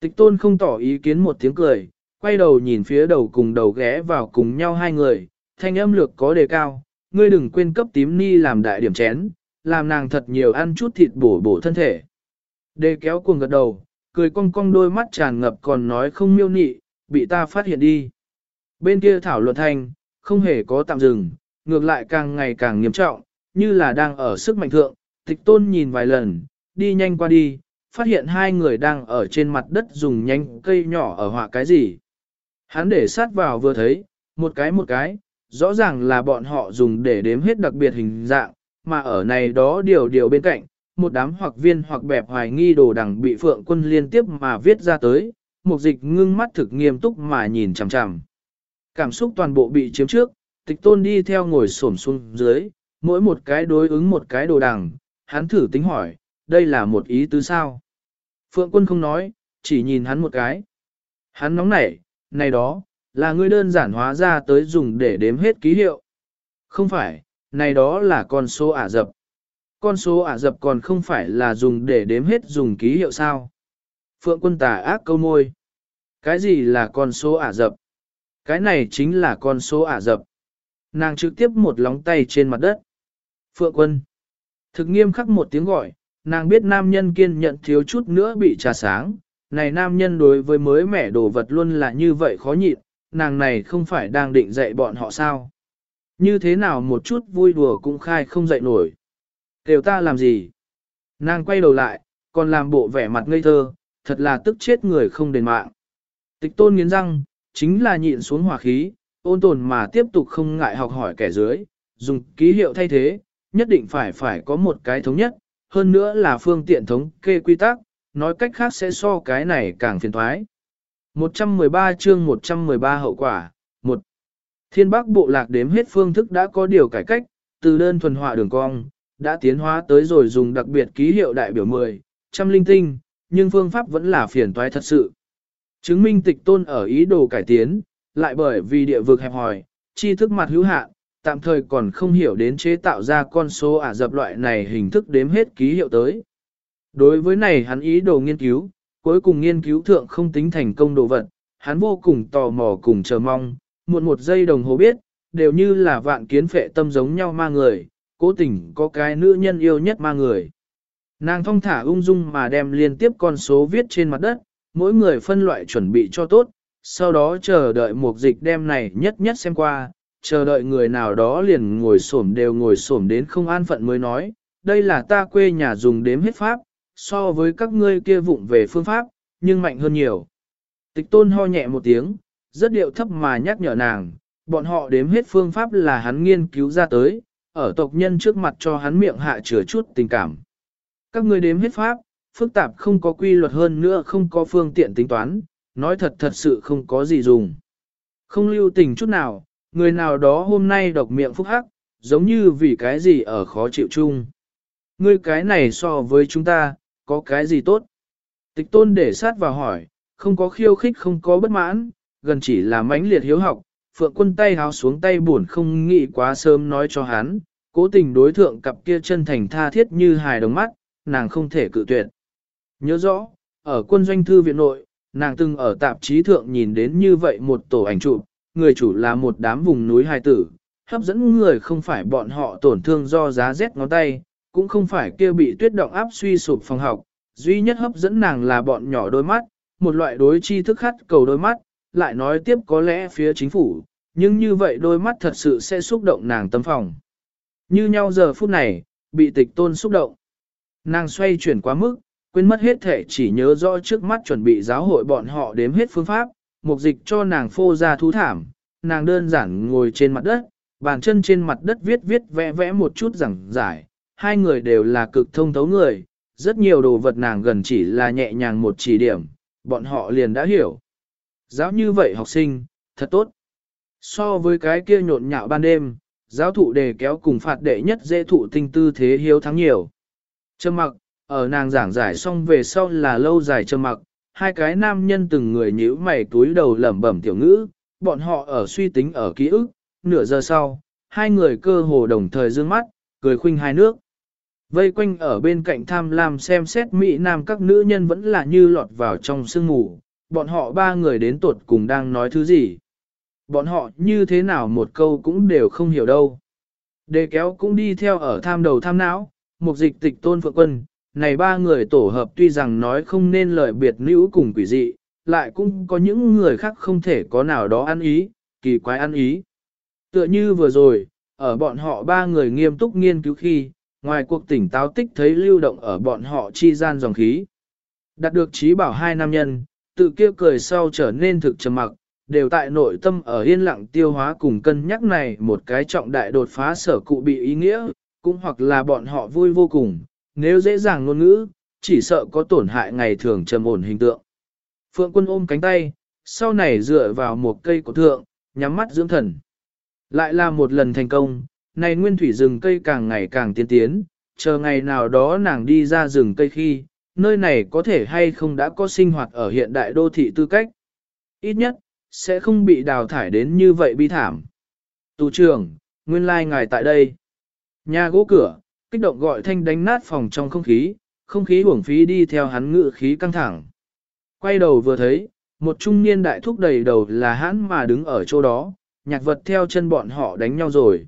Tịch tôn không tỏ ý kiến một tiếng cười, quay đầu nhìn phía đầu cùng đầu ghé vào cùng nhau hai người, thanh âm lược có đề cao, ngươi đừng quên cấp tím ni làm đại điểm chén, làm nàng thật nhiều ăn chút thịt bổ bổ thân thể. Đề kéo cuồng gật đầu, cười cong cong đôi mắt tràn ngập còn nói không miêu nị, bị ta phát hiện đi. Bên kia thảo luận thanh, không hề có tạm dừng, ngược lại càng ngày càng nghiêm trọng, như là đang ở sức mạnh thượng, tịch tôn nhìn vài lần, đi nhanh qua đi, phát hiện hai người đang ở trên mặt đất dùng nhanh cây nhỏ ở họa cái gì. Hắn để sát vào vừa thấy, một cái một cái, rõ ràng là bọn họ dùng để đếm hết đặc biệt hình dạng, mà ở này đó điều điều bên cạnh, một đám hoặc viên hoặc bẹp hoài nghi đồ đằng bị phượng quân liên tiếp mà viết ra tới, một dịch ngưng mắt thực nghiêm túc mà nhìn chằm chằm. Cảm xúc toàn bộ bị chiếm trước, tịch tôn đi theo ngồi xổm xuống dưới, mỗi một cái đối ứng một cái đồ đằng, hắn thử tính hỏi, đây là một ý tứ sao? Phượng quân không nói, chỉ nhìn hắn một cái. Hắn nóng nảy, này đó, là ngươi đơn giản hóa ra tới dùng để đếm hết ký hiệu. Không phải, này đó là con số ả dập. Con số ả dập còn không phải là dùng để đếm hết dùng ký hiệu sao. Phượng quân tà ác câu môi. Cái gì là con số ả dập? Cái này chính là con số ả dập. Nàng trực tiếp một lóng tay trên mặt đất. Phượng quân. Thực nghiêm khắc một tiếng gọi, nàng biết nam nhân kiên nhận thiếu chút nữa bị trà sáng. Này nam nhân đối với mới mẻ đồ vật luôn là như vậy khó nhịn, nàng này không phải đang định dạy bọn họ sao. Như thế nào một chút vui đùa cũng khai không dậy nổi. Kêu ta làm gì? Nàng quay đầu lại, còn làm bộ vẻ mặt ngây thơ, thật là tức chết người không đền mạng. Tịch tôn nghiến răng, chính là nhịn xuống hỏa khí, ôn tồn mà tiếp tục không ngại học hỏi kẻ dưới, dùng ký hiệu thay thế, nhất định phải phải có một cái thống nhất, hơn nữa là phương tiện thống kê quy tắc, nói cách khác sẽ so cái này càng phiền thoái. 113 chương 113 hậu quả, 1. Thiên Bắc bộ lạc đếm hết phương thức đã có điều cải cách, từ đơn thuần họa đường cong, đã tiến hóa tới rồi dùng đặc biệt ký hiệu đại biểu 10, trăm linh tinh, nhưng phương pháp vẫn là phiền toái thật sự. Chứng minh tịch tôn ở ý đồ cải tiến, lại bởi vì địa vực hẹp hòi, tri thức mặt hữu hạn, tạm thời còn không hiểu đến chế tạo ra con số ả dập loại này hình thức đếm hết ký hiệu tới. Đối với này hắn ý đồ nghiên cứu, cuối cùng nghiên cứu thượng không tính thành công đồ vật, hắn vô cùng tò mò cùng chờ mong, muộn một giây đồng hồ biết, đều như là vạn kiến phệ tâm giống nhau ma người, cố tình có cái nữ nhân yêu nhất ma người. Nàng thong thả ung dung mà đem liên tiếp con số viết trên mặt đất, mỗi người phân loại chuẩn bị cho tốt, sau đó chờ đợi một dịch đem này nhất nhất xem qua, chờ đợi người nào đó liền ngồi xổm đều ngồi xổm đến không an phận mới nói, đây là ta quê nhà dùng đếm hết pháp, so với các ngươi kia vụng về phương pháp, nhưng mạnh hơn nhiều. Tịch tôn ho nhẹ một tiếng, rất điệu thấp mà nhắc nhở nàng, bọn họ đếm hết phương pháp là hắn nghiên cứu ra tới, ở tộc nhân trước mặt cho hắn miệng hạ chứa chút tình cảm. Các ngươi đếm hết pháp, phức tạp không có quy luật hơn nữa không có phương tiện tính toán, nói thật thật sự không có gì dùng. Không lưu tình chút nào, người nào đó hôm nay độc miệng phúc hắc, giống như vì cái gì ở khó chịu chung. Ngươi cái này so với chúng ta, có cái gì tốt? Tịch tôn để sát vào hỏi, không có khiêu khích không có bất mãn, gần chỉ là mãnh liệt hiếu học, phượng quân tay háo xuống tay buồn không nghĩ quá sớm nói cho hắn, cố tình đối thượng cặp kia chân thành tha thiết như hài đồng mắt, nàng không thể cự tuyệt. Nhớ rõ, ở quân doanh thư viện nội, nàng từng ở tạp chí thượng nhìn đến như vậy một tổ ảnh chụp, người chủ là một đám vùng núi hài tử, hấp dẫn người không phải bọn họ tổn thương do giá rét ngón tay, cũng không phải kia bị tuyết động áp suy sụp phòng học, duy nhất hấp dẫn nàng là bọn nhỏ đôi mắt, một loại đối tri thức khát cầu đôi mắt, lại nói tiếp có lẽ phía chính phủ, nhưng như vậy đôi mắt thật sự sẽ xúc động nàng tâm phòng. Như nhau giờ phút này, bị tịch tôn xúc động. Nàng xoay chuyển quá mức, quên mất hết thể chỉ nhớ rõ trước mắt chuẩn bị giáo hội bọn họ đếm hết phương pháp, mục dịch cho nàng phô ra thú thảm, nàng đơn giản ngồi trên mặt đất, bàn chân trên mặt đất viết viết vẽ vẽ một chút rằng giải, hai người đều là cực thông thấu người, rất nhiều đồ vật nàng gần chỉ là nhẹ nhàng một chỉ điểm, bọn họ liền đã hiểu. Giáo như vậy học sinh, thật tốt. So với cái kia nhộn nhạo ban đêm, giáo thụ đề kéo cùng phạt đệ nhất dễ thụ tinh tư thế hiếu thắng nhiều. Trầm mặc, ở nàng giảng giải xong về sau là lâu dài trầm mặc, hai cái nam nhân từng người nhíu mày túi đầu lẩm bẩm tiểu ngữ, bọn họ ở suy tính ở ký ức, nửa giờ sau, hai người cơ hồ đồng thời dương mắt, cười khuynh hai nước. Vây quanh ở bên cạnh tham lam xem xét Mỹ Nam các nữ nhân vẫn là như lọt vào trong sương mù, bọn họ ba người đến tuột cùng đang nói thứ gì. Bọn họ như thế nào một câu cũng đều không hiểu đâu. Đề kéo cũng đi theo ở tham đầu tham não, một dịch tịch tôn phượng quân, này ba người tổ hợp tuy rằng nói không nên lời biệt nữ cùng quỷ dị, lại cũng có những người khác không thể có nào đó ăn ý, kỳ quái ăn ý. Tựa như vừa rồi, ở bọn họ ba người nghiêm túc nghiên cứu khi, ngoài cuộc tỉnh táo tích thấy lưu động ở bọn họ chi gian dòng khí. Đạt được trí bảo hai nam nhân, tự kia cười sau trở nên thực trầm mặc, đều tại nội tâm ở yên lặng tiêu hóa cùng cân nhắc này một cái trọng đại đột phá sở cụ bị ý nghĩa, cũng hoặc là bọn họ vui vô cùng, nếu dễ dàng ngôn ngữ, chỉ sợ có tổn hại ngày thường trầm ổn hình tượng. Phượng quân ôm cánh tay, sau này dựa vào một cây cổ thượng, nhắm mắt dưỡng thần. Lại là một lần thành công, này nguyên thủy rừng cây càng ngày càng tiến tiến, chờ ngày nào đó nàng đi ra rừng cây khi, nơi này có thể hay không đã có sinh hoạt ở hiện đại đô thị tư cách. Ít nhất, sẽ không bị đào thải đến như vậy bi thảm. Tù trưởng, nguyên lai like ngài tại đây. Nhà gỗ cửa, kích động gọi thanh đánh nát phòng trong không khí, không khí uổng phí đi theo hắn ngự khí căng thẳng. Quay đầu vừa thấy, một trung niên đại thúc đầy đầu là hắn mà đứng ở chỗ đó, nhạc vật theo chân bọn họ đánh nhau rồi.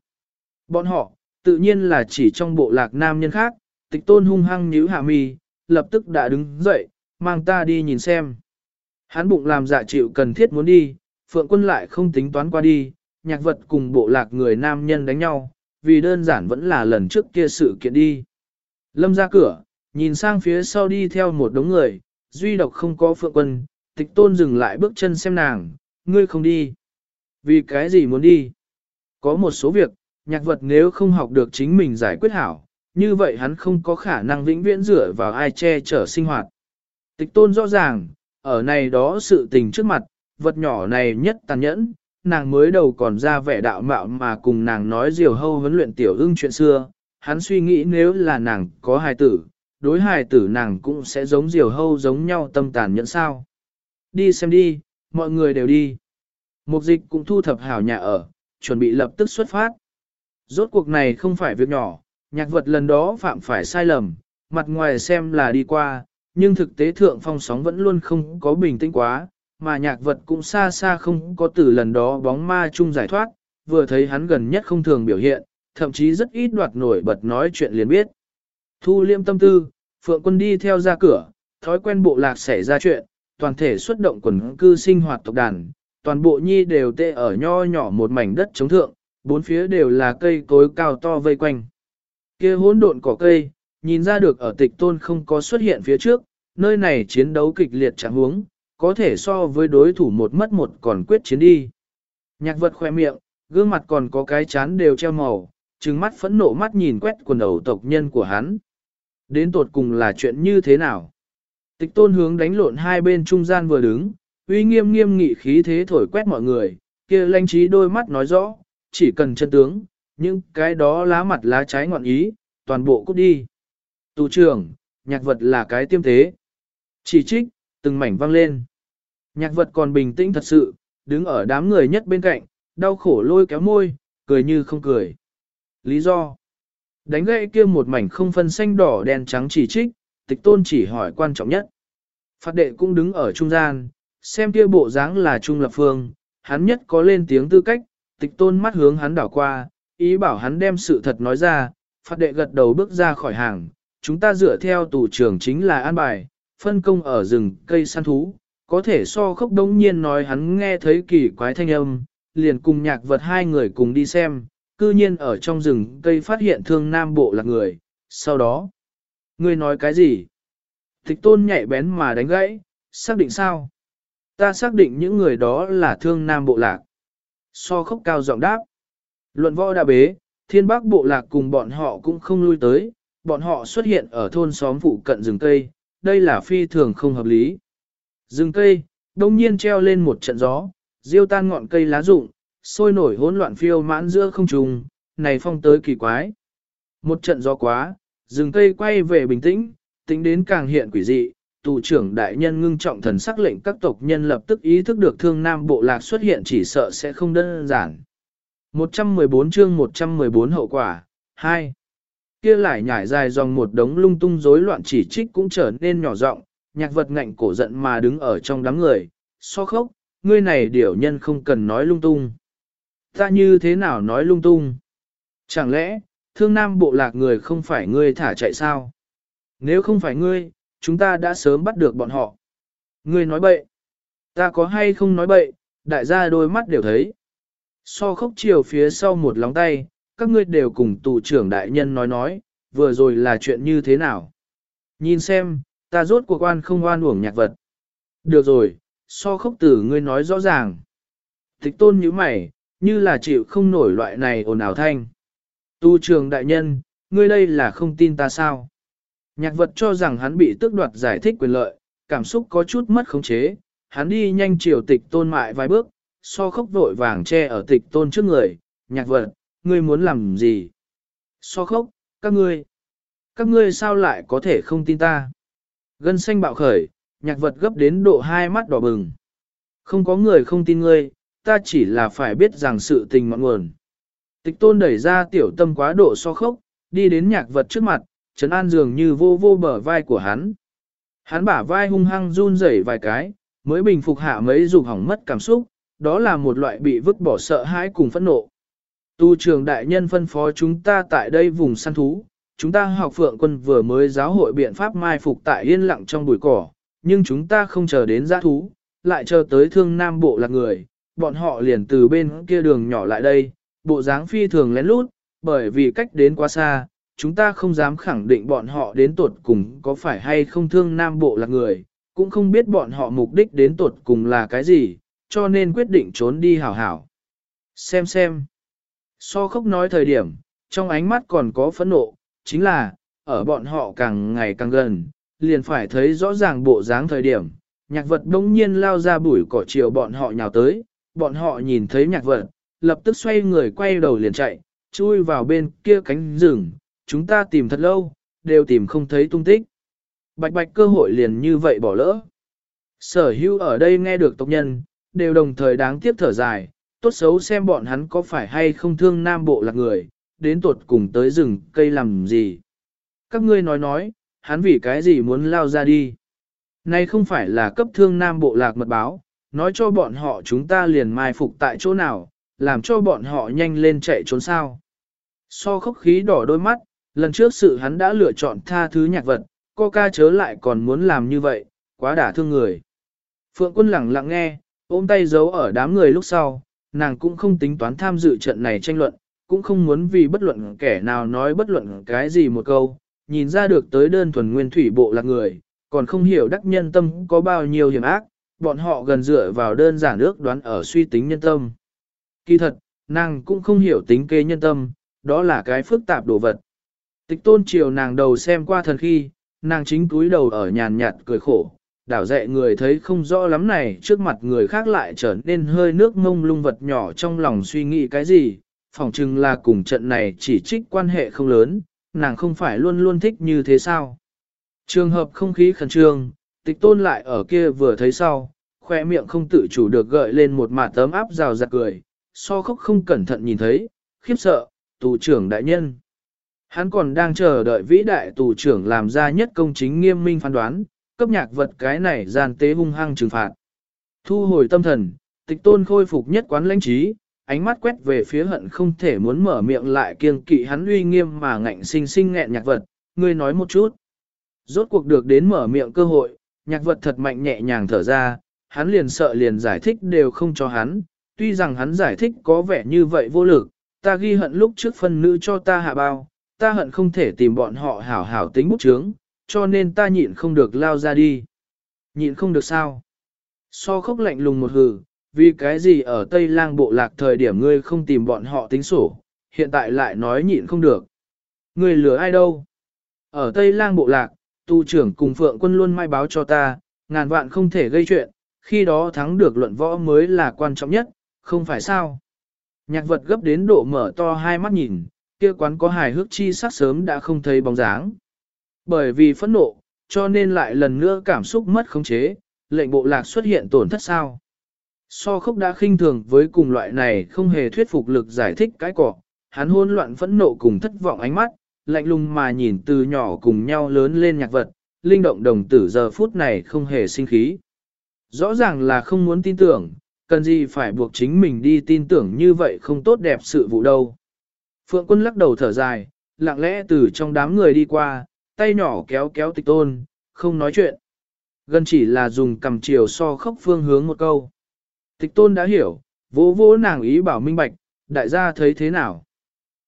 Bọn họ, tự nhiên là chỉ trong bộ lạc nam nhân khác, tịch tôn hung hăng nhíu hạ mi, lập tức đã đứng dậy, mang ta đi nhìn xem. Hắn bụng làm dạ chịu cần thiết muốn đi, phượng quân lại không tính toán qua đi, nhạc vật cùng bộ lạc người nam nhân đánh nhau, vì đơn giản vẫn là lần trước kia sự kiện đi. Lâm ra cửa, nhìn sang phía sau đi theo một đống người, duy độc không có phượng quân, tịch tôn dừng lại bước chân xem nàng, ngươi không đi. Vì cái gì muốn đi? Có một số việc, nhạc vật nếu không học được chính mình giải quyết hảo, như vậy hắn không có khả năng vĩnh viễn dựa vào ai che chở sinh hoạt. Tịch tôn rõ ràng, ở này đó sự tình trước mặt, vật nhỏ này nhất tàn nhẫn, nàng mới đầu còn ra vẻ đạo mạo mà cùng nàng nói diều hâu huấn luyện tiểu ưng chuyện xưa, hắn suy nghĩ nếu là nàng có hài tử, đối hài tử nàng cũng sẽ giống diều hâu giống nhau tâm tàn nhẫn sao. Đi xem đi, mọi người đều đi. Mục dịch cũng thu thập hảo nhà ở, chuẩn bị lập tức xuất phát. Rốt cuộc này không phải việc nhỏ, nhạc vật lần đó phạm phải sai lầm, mặt ngoài xem là đi qua, nhưng thực tế thượng phong sóng vẫn luôn không có bình tĩnh quá, mà nhạc vật cũng xa xa không có từ lần đó bóng ma chung giải thoát, vừa thấy hắn gần nhất không thường biểu hiện, thậm chí rất ít đoạt nổi bật nói chuyện liền biết. Thu liêm tâm tư, Phượng quân đi theo ra cửa, thói quen bộ lạc xảy ra chuyện, toàn thể xuất động quần cư sinh hoạt tộc đàn, toàn bộ nhi đều tê ở nho nhỏ một mảnh đất chống thượng, bốn phía đều là cây cối cao to vây quanh. kia hỗn độn cỏ cây, nhìn ra được ở tịch tôn không có xuất hiện phía trước, nơi này chiến đấu kịch liệt chẳng huống, có thể so với đối thủ một mất một còn quyết chiến đi. Nhạc vật khoe miệng, gương mặt còn có cái chán đều treo màu, trừng mắt phẫn nộ mắt nhìn quét quần đầu tộc nhân của hắn. Đến tột cùng là chuyện như thế nào? Tịch tôn hướng đánh lộn hai bên trung gian vừa đứng, uy nghiêm nghiêm nghị khí thế thổi quét mọi người, kia lanh trí đôi mắt nói rõ, chỉ cần chân tướng, Những cái đó lá mặt lá trái ngọn ý, toàn bộ cút đi. Tù trưởng, nhạc vật là cái tiêm thế. Chỉ trích, từng mảnh vang lên. Nhạc vật còn bình tĩnh thật sự, đứng ở đám người nhất bên cạnh, đau khổ lôi kéo môi, cười như không cười. Lý do? Đánh gậy kia một mảnh không phân xanh đỏ đen trắng chỉ trích, tịch tôn chỉ hỏi quan trọng nhất. Phát đệ cũng đứng ở trung gian, xem kia bộ dáng là trung lập phương, hắn nhất có lên tiếng tư cách, tịch tôn mắt hướng hắn đảo qua, ý bảo hắn đem sự thật nói ra, phát đệ gật đầu bước ra khỏi hàng, chúng ta dựa theo tù trưởng chính là an bài, phân công ở rừng cây săn thú, có thể so khốc đống nhiên nói hắn nghe thấy kỳ quái thanh âm, liền cùng nhạc vật hai người cùng đi xem, cư nhiên ở trong rừng cây phát hiện thương nam bộ là người, sau đó, ngươi nói cái gì? Tịch tôn nhạy bén mà đánh gãy, xác định sao? Ta xác định những người đó là thương nam bộ lạc. So khốc cao giọng đáp. Luận võ đã bế, thiên bác bộ lạc cùng bọn họ cũng không lui tới, bọn họ xuất hiện ở thôn xóm phụ cận rừng cây, đây là phi thường không hợp lý. Rừng cây, đông nhiên treo lên một trận gió, diêu tan ngọn cây lá rụng, sôi nổi hỗn loạn phiêu mãn giữa không trùng, này phong tới kỳ quái. Một trận gió quá, rừng cây quay về bình tĩnh, tính đến càng hiện quỷ dị, tù trưởng đại nhân ngưng trọng thần sắc lệnh các tộc nhân lập tức ý thức được thương nam bộ lạc xuất hiện chỉ sợ sẽ không đơn giản. 114 chương 114 hậu quả, 2. Kia lại nhảy dài dòng một đống lung tung rối loạn chỉ trích cũng trở nên nhỏ giọng, nhạc vật ngạnh cổ giận mà đứng ở trong đám người, so khóc, ngươi này điểu nhân không cần nói lung tung. Ta như thế nào nói lung tung? Chẳng lẽ, thương nam bộ lạc người không phải ngươi thả chạy sao? Nếu không phải ngươi, chúng ta đã sớm bắt được bọn họ. Ngươi nói bậy. Ta có hay không nói bậy, đại gia đôi mắt đều thấy. So khóc chiều phía sau một lóng tay, các ngươi đều cùng tù trưởng đại nhân nói nói, vừa rồi là chuyện như thế nào. Nhìn xem, ta rốt cuộc oan không oan uổng nhạc vật. Được rồi, so khóc tử ngươi nói rõ ràng. Tịch tôn như mày, như là chịu không nổi loại này ồn ào thanh. Tu trường đại nhân, ngươi đây là không tin ta sao? Nhạc vật cho rằng hắn bị tước đoạt giải thích quyền lợi, cảm xúc có chút mất khống chế, hắn đi nhanh chiều tịch tôn mại vài bước, so khóc vội vàng che ở tịch tôn trước người, nhạc vật, ngươi muốn làm gì? So khóc, các ngươi, các ngươi sao lại có thể không tin ta? Gân xanh bạo khởi, nhạc vật gấp đến độ hai mắt đỏ bừng. Không có người không tin ngươi, ta chỉ là phải biết rằng sự tình mọn nguồn. Tịch tôn đẩy ra tiểu tâm quá độ so khốc, đi đến nhạc vật trước mặt, trấn an dường như vô vô bờ vai của hắn. Hắn bả vai hung hăng run rẩy vài cái, mới bình phục hạ mấy dục hỏng mất cảm xúc, đó là một loại bị vứt bỏ sợ hãi cùng phẫn nộ. Tu trường đại nhân phân phó chúng ta tại đây vùng săn thú, chúng ta học phượng quân vừa mới giáo hội biện pháp mai phục tại yên lặng trong bụi cỏ, nhưng chúng ta không chờ đến giã thú, lại chờ tới thương nam bộ là người, bọn họ liền từ bên kia đường nhỏ lại đây, bộ dáng phi thường lén lút, bởi vì cách đến quá xa, chúng ta không dám khẳng định bọn họ đến tuột cùng có phải hay không thương nam bộ là người, cũng không biết bọn họ mục đích đến tuột cùng là cái gì, cho nên quyết định trốn đi hảo hảo. Xem xem. So khóc nói thời điểm, trong ánh mắt còn có phẫn nộ, chính là, ở bọn họ càng ngày càng gần, liền phải thấy rõ ràng bộ dáng thời điểm, nhạc vật đông nhiên lao ra bụi cỏ chiều bọn họ nhào tới, bọn họ nhìn thấy nhạc vật, lập tức xoay người quay đầu liền chạy, chui vào bên kia cánh rừng, chúng ta tìm thật lâu, đều tìm không thấy tung tích. Bạch bạch cơ hội liền như vậy bỏ lỡ. Sở hữu ở đây nghe được tộc nhân, đều đồng thời đáng tiếc thở dài, tốt xấu xem bọn hắn có phải hay không thương nam bộ lạc người, đến tuột cùng tới rừng cây làm gì. Các ngươi nói nói, hắn vì cái gì muốn lao ra đi. nay không phải là cấp thương nam bộ lạc mật báo, nói cho bọn họ chúng ta liền mai phục tại chỗ nào, làm cho bọn họ nhanh lên chạy trốn sao. So khốc khí đỏ đôi mắt, lần trước sự hắn đã lựa chọn tha thứ nhạc vật, ca chớ lại còn muốn làm như vậy, quá đả thương người. Phượng quân lặng lặng nghe, ôm tay giấu ở đám người lúc sau, nàng cũng không tính toán tham dự trận này tranh luận, cũng không muốn vì bất luận kẻ nào nói bất luận cái gì một câu, nhìn ra được tới đơn thuần nguyên thủy bộ là người, còn không hiểu đắc nhân tâm có bao nhiêu hiểm ác, bọn họ gần dựa vào đơn giản ước đoán ở suy tính nhân tâm. Kỳ thật, nàng cũng không hiểu tính kế nhân tâm, đó là cái phức tạp đồ vật. Tịch tôn chiều nàng đầu xem qua thần khi, nàng chính túi đầu ở nhàn nhạt cười khổ, đảo dạy người thấy không rõ lắm này trước mặt người khác lại trở nên hơi nước mông lung vật nhỏ trong lòng suy nghĩ cái gì, phỏng chừng là cùng trận này chỉ trích quan hệ không lớn, nàng không phải luôn luôn thích như thế sao. Trường hợp không khí khẩn trương, tịch tôn lại ở kia vừa thấy sau, khoe miệng không tự chủ được gợi lên một mạt tấm áp rào rạc cười, so khóc không cẩn thận nhìn thấy, khiếp sợ, tù trưởng đại nhân. Hắn còn đang chờ đợi vĩ đại tù trưởng làm ra nhất công chính nghiêm minh phán đoán, cấp nhạc vật cái này gian tế hung hăng trừng phạt. Thu hồi tâm thần, tịch tôn khôi phục nhất quán lãnh trí, ánh mắt quét về phía hận không thể muốn mở miệng lại kiêng kỵ hắn uy nghiêm mà ngạnh sinh sinh nghẹn nhạc vật, ngươi nói một chút. Rốt cuộc được đến mở miệng cơ hội, nhạc vật thật mạnh nhẹ nhàng thở ra, hắn liền sợ liền giải thích đều không cho hắn, tuy rằng hắn giải thích có vẻ như vậy vô lực, ta ghi hận lúc trước phân nữ cho ta hạ bao, ta hận không thể tìm bọn họ hảo hảo tính bút chướng, cho nên ta nhịn không được lao ra đi. Nhịn không được sao? So khốc lạnh lùng một hừ, vì cái gì ở Tây Lang bộ lạc thời điểm ngươi không tìm bọn họ tính sổ, hiện tại lại nói nhịn không được. Ngươi lừa ai đâu? Ở Tây Lang bộ lạc, tu trưởng cùng phượng quân luôn mai báo cho ta, ngàn vạn không thể gây chuyện, khi đó thắng được luận võ mới là quan trọng nhất, không phải sao? Nhạc vật gấp đến độ mở to hai mắt nhìn, kia quán có hài hước chi sắc sớm đã không thấy bóng dáng. Bởi vì phẫn nộ, cho nên lại lần nữa cảm xúc mất khống chế, lệnh bộ lạc xuất hiện tổn thất sao. So khốc đã khinh thường với cùng loại này không hề thuyết phục lực giải thích cái cỏ, hắn hôn loạn phẫn nộ cùng thất vọng ánh mắt, lạnh lùng mà nhìn từ nhỏ cùng nhau lớn lên nhạc vật, linh động đồng tử giờ phút này không hề sinh khí. Rõ ràng là không muốn tin tưởng, cần gì phải buộc chính mình đi tin tưởng như vậy không tốt đẹp sự vụ đâu. Phượng quân lắc đầu thở dài, lặng lẽ từ trong đám người đi qua, tay nhỏ kéo kéo tịch tôn, không nói chuyện. Gần chỉ là dùng cầm chiều so khóc phương hướng một câu. Tịch tôn đã hiểu, vỗ vỗ nàng ý bảo minh bạch, đại gia thấy thế nào.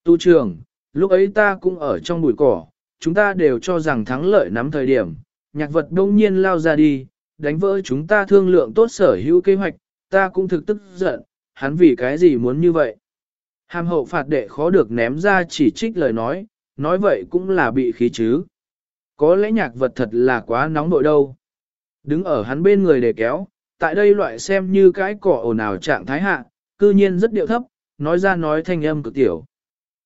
Tu trưởng, lúc ấy ta cũng ở trong bụi cỏ, chúng ta đều cho rằng thắng lợi nắm thời điểm, nhạc vật đông nhiên lao ra đi, đánh vỡ chúng ta thương lượng tốt sở hữu kế hoạch, ta cũng thực tức giận, hắn vì cái gì muốn như vậy. Hàm hậu phạt đệ khó được ném ra chỉ trích lời nói, nói vậy cũng là bị khí chứ. Có lẽ nhạc vật thật là quá nóng nội đâu. Đứng ở hắn bên người để kéo, tại đây loại xem như cái cỏ ồn ào trạng thái hạ, cư nhiên rất điệu thấp, nói ra nói thanh âm cực tiểu.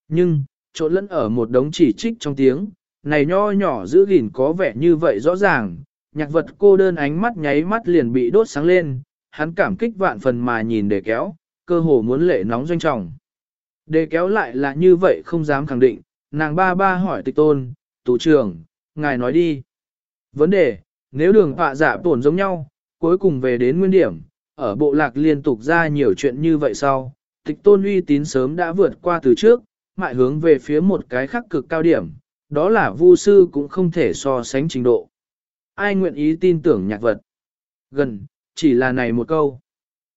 Nhưng, trộn lẫn ở một đống chỉ trích trong tiếng, này nho nhỏ giữ gìn có vẻ như vậy rõ ràng, nhạc vật cô đơn ánh mắt nháy mắt liền bị đốt sáng lên, hắn cảm kích vạn phần mà nhìn để kéo, cơ hồ muốn lệ nóng doanh trọng. Để kéo lại là như vậy không dám khẳng định, nàng ba ba hỏi tịch tôn, tù trưởng, ngài nói đi. Vấn đề, nếu đường họa giả tổn giống nhau, cuối cùng về đến nguyên điểm, ở bộ lạc liên tục ra nhiều chuyện như vậy sau, tịch tôn uy tín sớm đã vượt qua từ trước, mại hướng về phía một cái khắc cực cao điểm, đó là vu sư cũng không thể so sánh trình độ. Ai nguyện ý tin tưởng nhạc vật? Gần, chỉ là này một câu.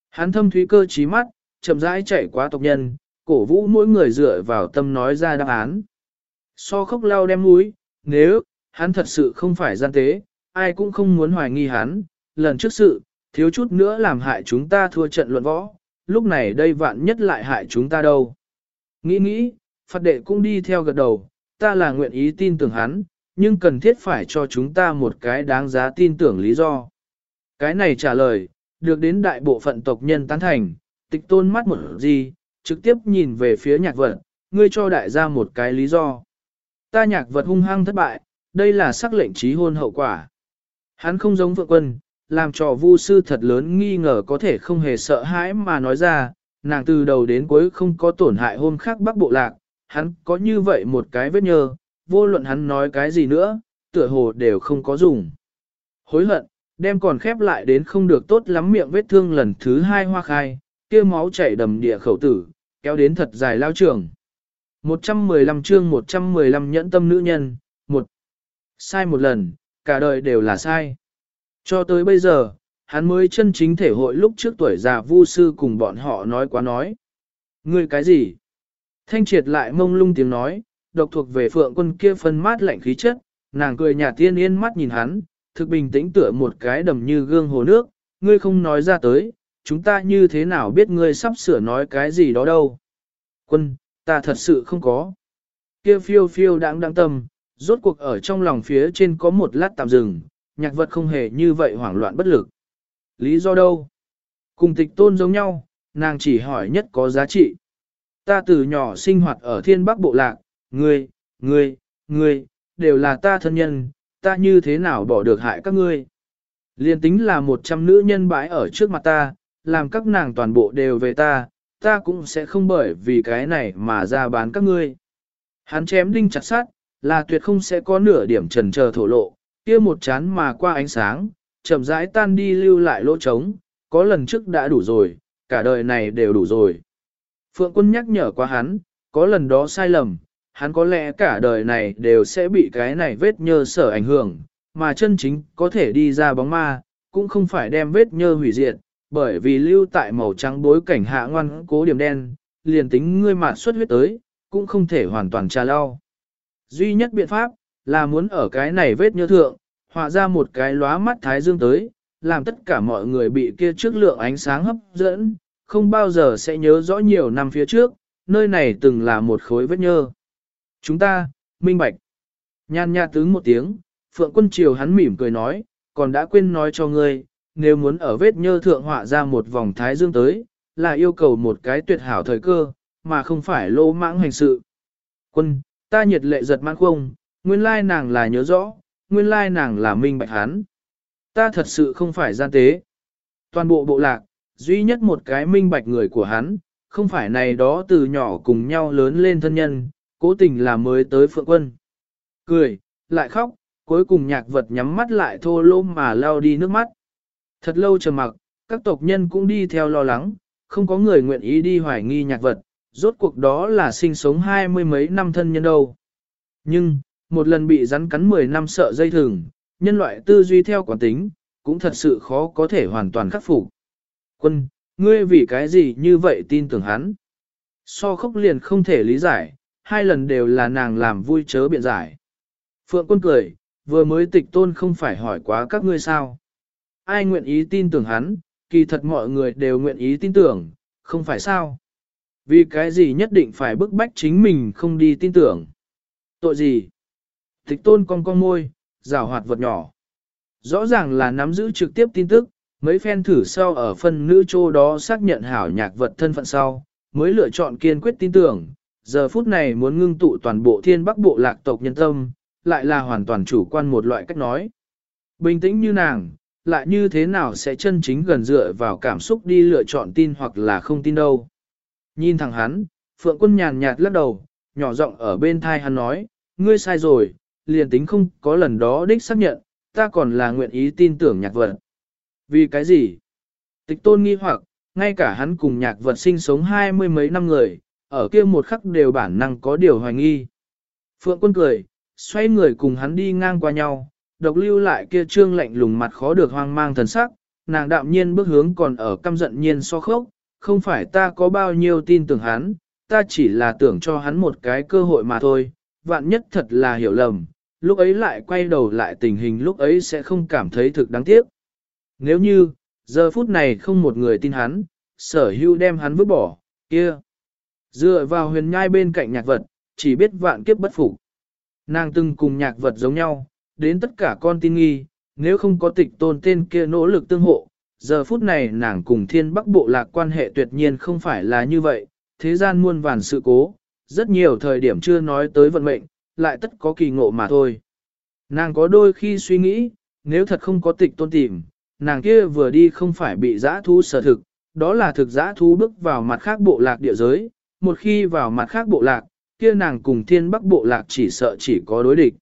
Hắn thâm thúy cơ trí mắt, chậm rãi chạy qua tộc nhân, cổ vũ mỗi người dựa vào tâm nói ra đáp án. So khóc lao đem mũi, nếu, hắn thật sự không phải gian tế, ai cũng không muốn hoài nghi hắn, lần trước sự, thiếu chút nữa làm hại chúng ta thua trận luận võ, lúc này đây vạn nhất lại hại chúng ta đâu. Nghĩ nghĩ, Phật đệ cũng đi theo gật đầu, ta là nguyện ý tin tưởng hắn, nhưng cần thiết phải cho chúng ta một cái đáng giá tin tưởng lý do. Cái này trả lời, được đến đại bộ phận tộc nhân tán thành, tịch tôn mắt một gì, trực tiếp nhìn về phía nhạc vật, ngươi cho đại gia một cái lý do. Ta nhạc vật hung hăng thất bại, đây là sắc lệnh trí hôn hậu quả. Hắn không giống vượng quân, làm cho vu sư thật lớn nghi ngờ có thể không hề sợ hãi mà nói ra, nàng từ đầu đến cuối không có tổn hại hôm khác bắc bộ lạc, hắn có như vậy một cái vết nhơ, vô luận hắn nói cái gì nữa, tựa hồ đều không có dùng. Hối hận, đem còn khép lại đến không được tốt lắm miệng vết thương lần thứ hai hoa khai, kia máu chảy đầm địa khẩu tử, kéo đến thật dài lao trường. 115 chương 115 nhẫn tâm nữ nhân, một Sai một lần, cả đời đều là sai. Cho tới bây giờ, hắn mới chân chính thể hội lúc trước tuổi già vu sư cùng bọn họ nói quá nói. Ngươi cái gì? Thanh triệt lại mông lung tiếng nói, độc thuộc về phượng quân kia phân mát lạnh khí chất, nàng cười nhạt tiên yên mắt nhìn hắn, thực bình tĩnh tựa một cái đầm như gương hồ nước, ngươi không nói ra tới, chúng ta như thế nào biết ngươi sắp sửa nói cái gì đó đâu. Quân, ta thật sự không có. Kia phiêu phiêu đáng đáng tâm, rốt cuộc ở trong lòng phía trên có một lát tạm dừng, nhạc vật không hề như vậy hoảng loạn bất lực. Lý do đâu? Cùng tịch tôn giống nhau, nàng chỉ hỏi nhất có giá trị. Ta từ nhỏ sinh hoạt ở thiên bắc bộ lạc, ngươi, ngươi, ngươi, đều là ta thân nhân, ta như thế nào bỏ được hại các ngươi. Liên tính là một trăm nữ nhân bãi ở trước mặt ta, làm các nàng toàn bộ đều về ta, ta cũng sẽ không bởi vì cái này mà ra bán các ngươi. Hắn chém đinh chặt sát, là tuyệt không sẽ có nửa điểm trần chờ thổ lộ, kia một chán mà qua ánh sáng, chậm rãi tan đi lưu lại lỗ trống, có lần trước đã đủ rồi, cả đời này đều đủ rồi. Phượng quân nhắc nhở qua hắn, có lần đó sai lầm, hắn có lẽ cả đời này đều sẽ bị cái này vết nhơ sở ảnh hưởng, mà chân chính có thể đi ra bóng ma, cũng không phải đem vết nhơ hủy diệt, bởi vì lưu tại màu trắng bối cảnh hạ ngoan cố điểm đen, liền tính ngươi mạn xuất huyết tới, cũng không thể hoàn toàn trà lao Duy nhất biện pháp, là muốn ở cái này vết nhơ thượng, họa ra một cái lóa mắt thái dương tới, làm tất cả mọi người bị kia trước lượng ánh sáng hấp dẫn, không bao giờ sẽ nhớ rõ nhiều năm phía trước, nơi này từng là một khối vết nhơ. Chúng ta, minh bạch. Nhan nha tướng một tiếng, Phượng quân triều hắn mỉm cười nói, còn đã quên nói cho ngươi, nếu muốn ở vết nhơ thượng họa ra một vòng thái dương tới, là yêu cầu một cái tuyệt hảo thời cơ, mà không phải lỗ mãng hành sự. Quân, ta nhiệt lệ giật mãn không, nguyên lai nàng là nhớ rõ, nguyên lai nàng là minh bạch hán Ta thật sự không phải gian tế. Toàn bộ bộ lạc, duy nhất một cái minh bạch người của hắn, không phải này đó từ nhỏ cùng nhau lớn lên thân nhân, cố tình là mới tới phượng quân. Cười, lại khóc, cuối cùng nhạc vật nhắm mắt lại thô lỗ mà lao đi nước mắt. Thật lâu chờ mặc, các tộc nhân cũng đi theo lo lắng, không có người nguyện ý đi hoài nghi nhạc vật, rốt cuộc đó là sinh sống hai mươi mấy năm thân nhân đâu. Nhưng, một lần bị rắn cắn 10 năm sợ dây thừng, nhân loại tư duy theo quán tính, cũng thật sự khó có thể hoàn toàn khắc phục. Quân, ngươi vì cái gì như vậy tin tưởng hắn? So khốc liền không thể lý giải, hai lần đều là nàng làm vui chớ biện giải. Phượng quân cười, vừa mới tịch tôn không phải hỏi quá các ngươi sao. Ai nguyện ý tin tưởng hắn, kỳ thật mọi người đều nguyện ý tin tưởng, không phải sao. Vì cái gì nhất định phải bức bách chính mình không đi tin tưởng. Tội gì? Thích tôn con con môi, rào hoạt vật nhỏ. Rõ ràng là nắm giữ trực tiếp tin tức, mấy phen thử sau ở phân nữ chô đó xác nhận hảo nhạc vật thân phận sau, mới lựa chọn kiên quyết tin tưởng, giờ phút này muốn ngưng tụ toàn bộ thiên bắc bộ lạc tộc nhân tâm, lại là hoàn toàn chủ quan một loại cách nói. Bình tĩnh như nàng, lại như thế nào sẽ chân chính gần dựa vào cảm xúc đi lựa chọn tin hoặc là không tin đâu. Nhìn thẳng hắn, Phượng quân nhàn nhạt lắc đầu, nhỏ giọng ở bên thai hắn nói, ngươi sai rồi, liền tính không có lần đó đích xác nhận, ta còn là nguyện ý tin tưởng nhạc vật. Vì cái gì? Tịch tôn nghi hoặc, ngay cả hắn cùng nhạc vật sinh sống hai mươi mấy năm người, ở kia một khắc đều bản năng có điều hoài nghi. Phượng quân cười, xoay người cùng hắn đi ngang qua nhau, độc lưu lại kia trương lạnh lùng mặt khó được hoang mang thần sắc, nàng đạm nhiên bước hướng còn ở căm giận nhiên so khốc, không phải ta có bao nhiêu tin tưởng hắn, ta chỉ là tưởng cho hắn một cái cơ hội mà thôi, vạn nhất thật là hiểu lầm, lúc ấy lại quay đầu lại tình hình lúc ấy sẽ không cảm thấy thực đáng tiếc. Nếu như, giờ phút này không một người tin hắn, sở hưu đem hắn vứt bỏ, kia. Dựa vào huyền nhai bên cạnh nhạc vật, chỉ biết vạn kiếp bất phục. Nàng từng cùng nhạc vật giống nhau, đến tất cả con tin nghi, nếu không có tịch tôn tên kia nỗ lực tương hộ, giờ phút này nàng cùng thiên bắc bộ lạc quan hệ tuyệt nhiên không phải là như vậy, thế gian muôn vàn sự cố, rất nhiều thời điểm chưa nói tới vận mệnh, lại tất có kỳ ngộ mà thôi. Nàng có đôi khi suy nghĩ, nếu thật không có tịch tôn tìm, nàng kia vừa đi không phải bị giã thú sở thực, đó là thực giã thú bước vào mặt khác bộ lạc địa giới, một khi vào mặt khác bộ lạc, kia nàng cùng thiên bắc bộ lạc chỉ sợ chỉ có đối địch.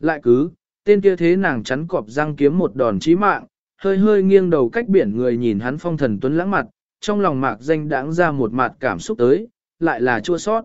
Lại cứ, tên kia thế nàng chắn cọp răng kiếm một đòn chí mạng, hơi hơi nghiêng đầu cách biển người nhìn hắn phong thần tuấn lãng mặt, trong lòng mạc danh đãng ra một mặt cảm xúc tới, lại là chua sót.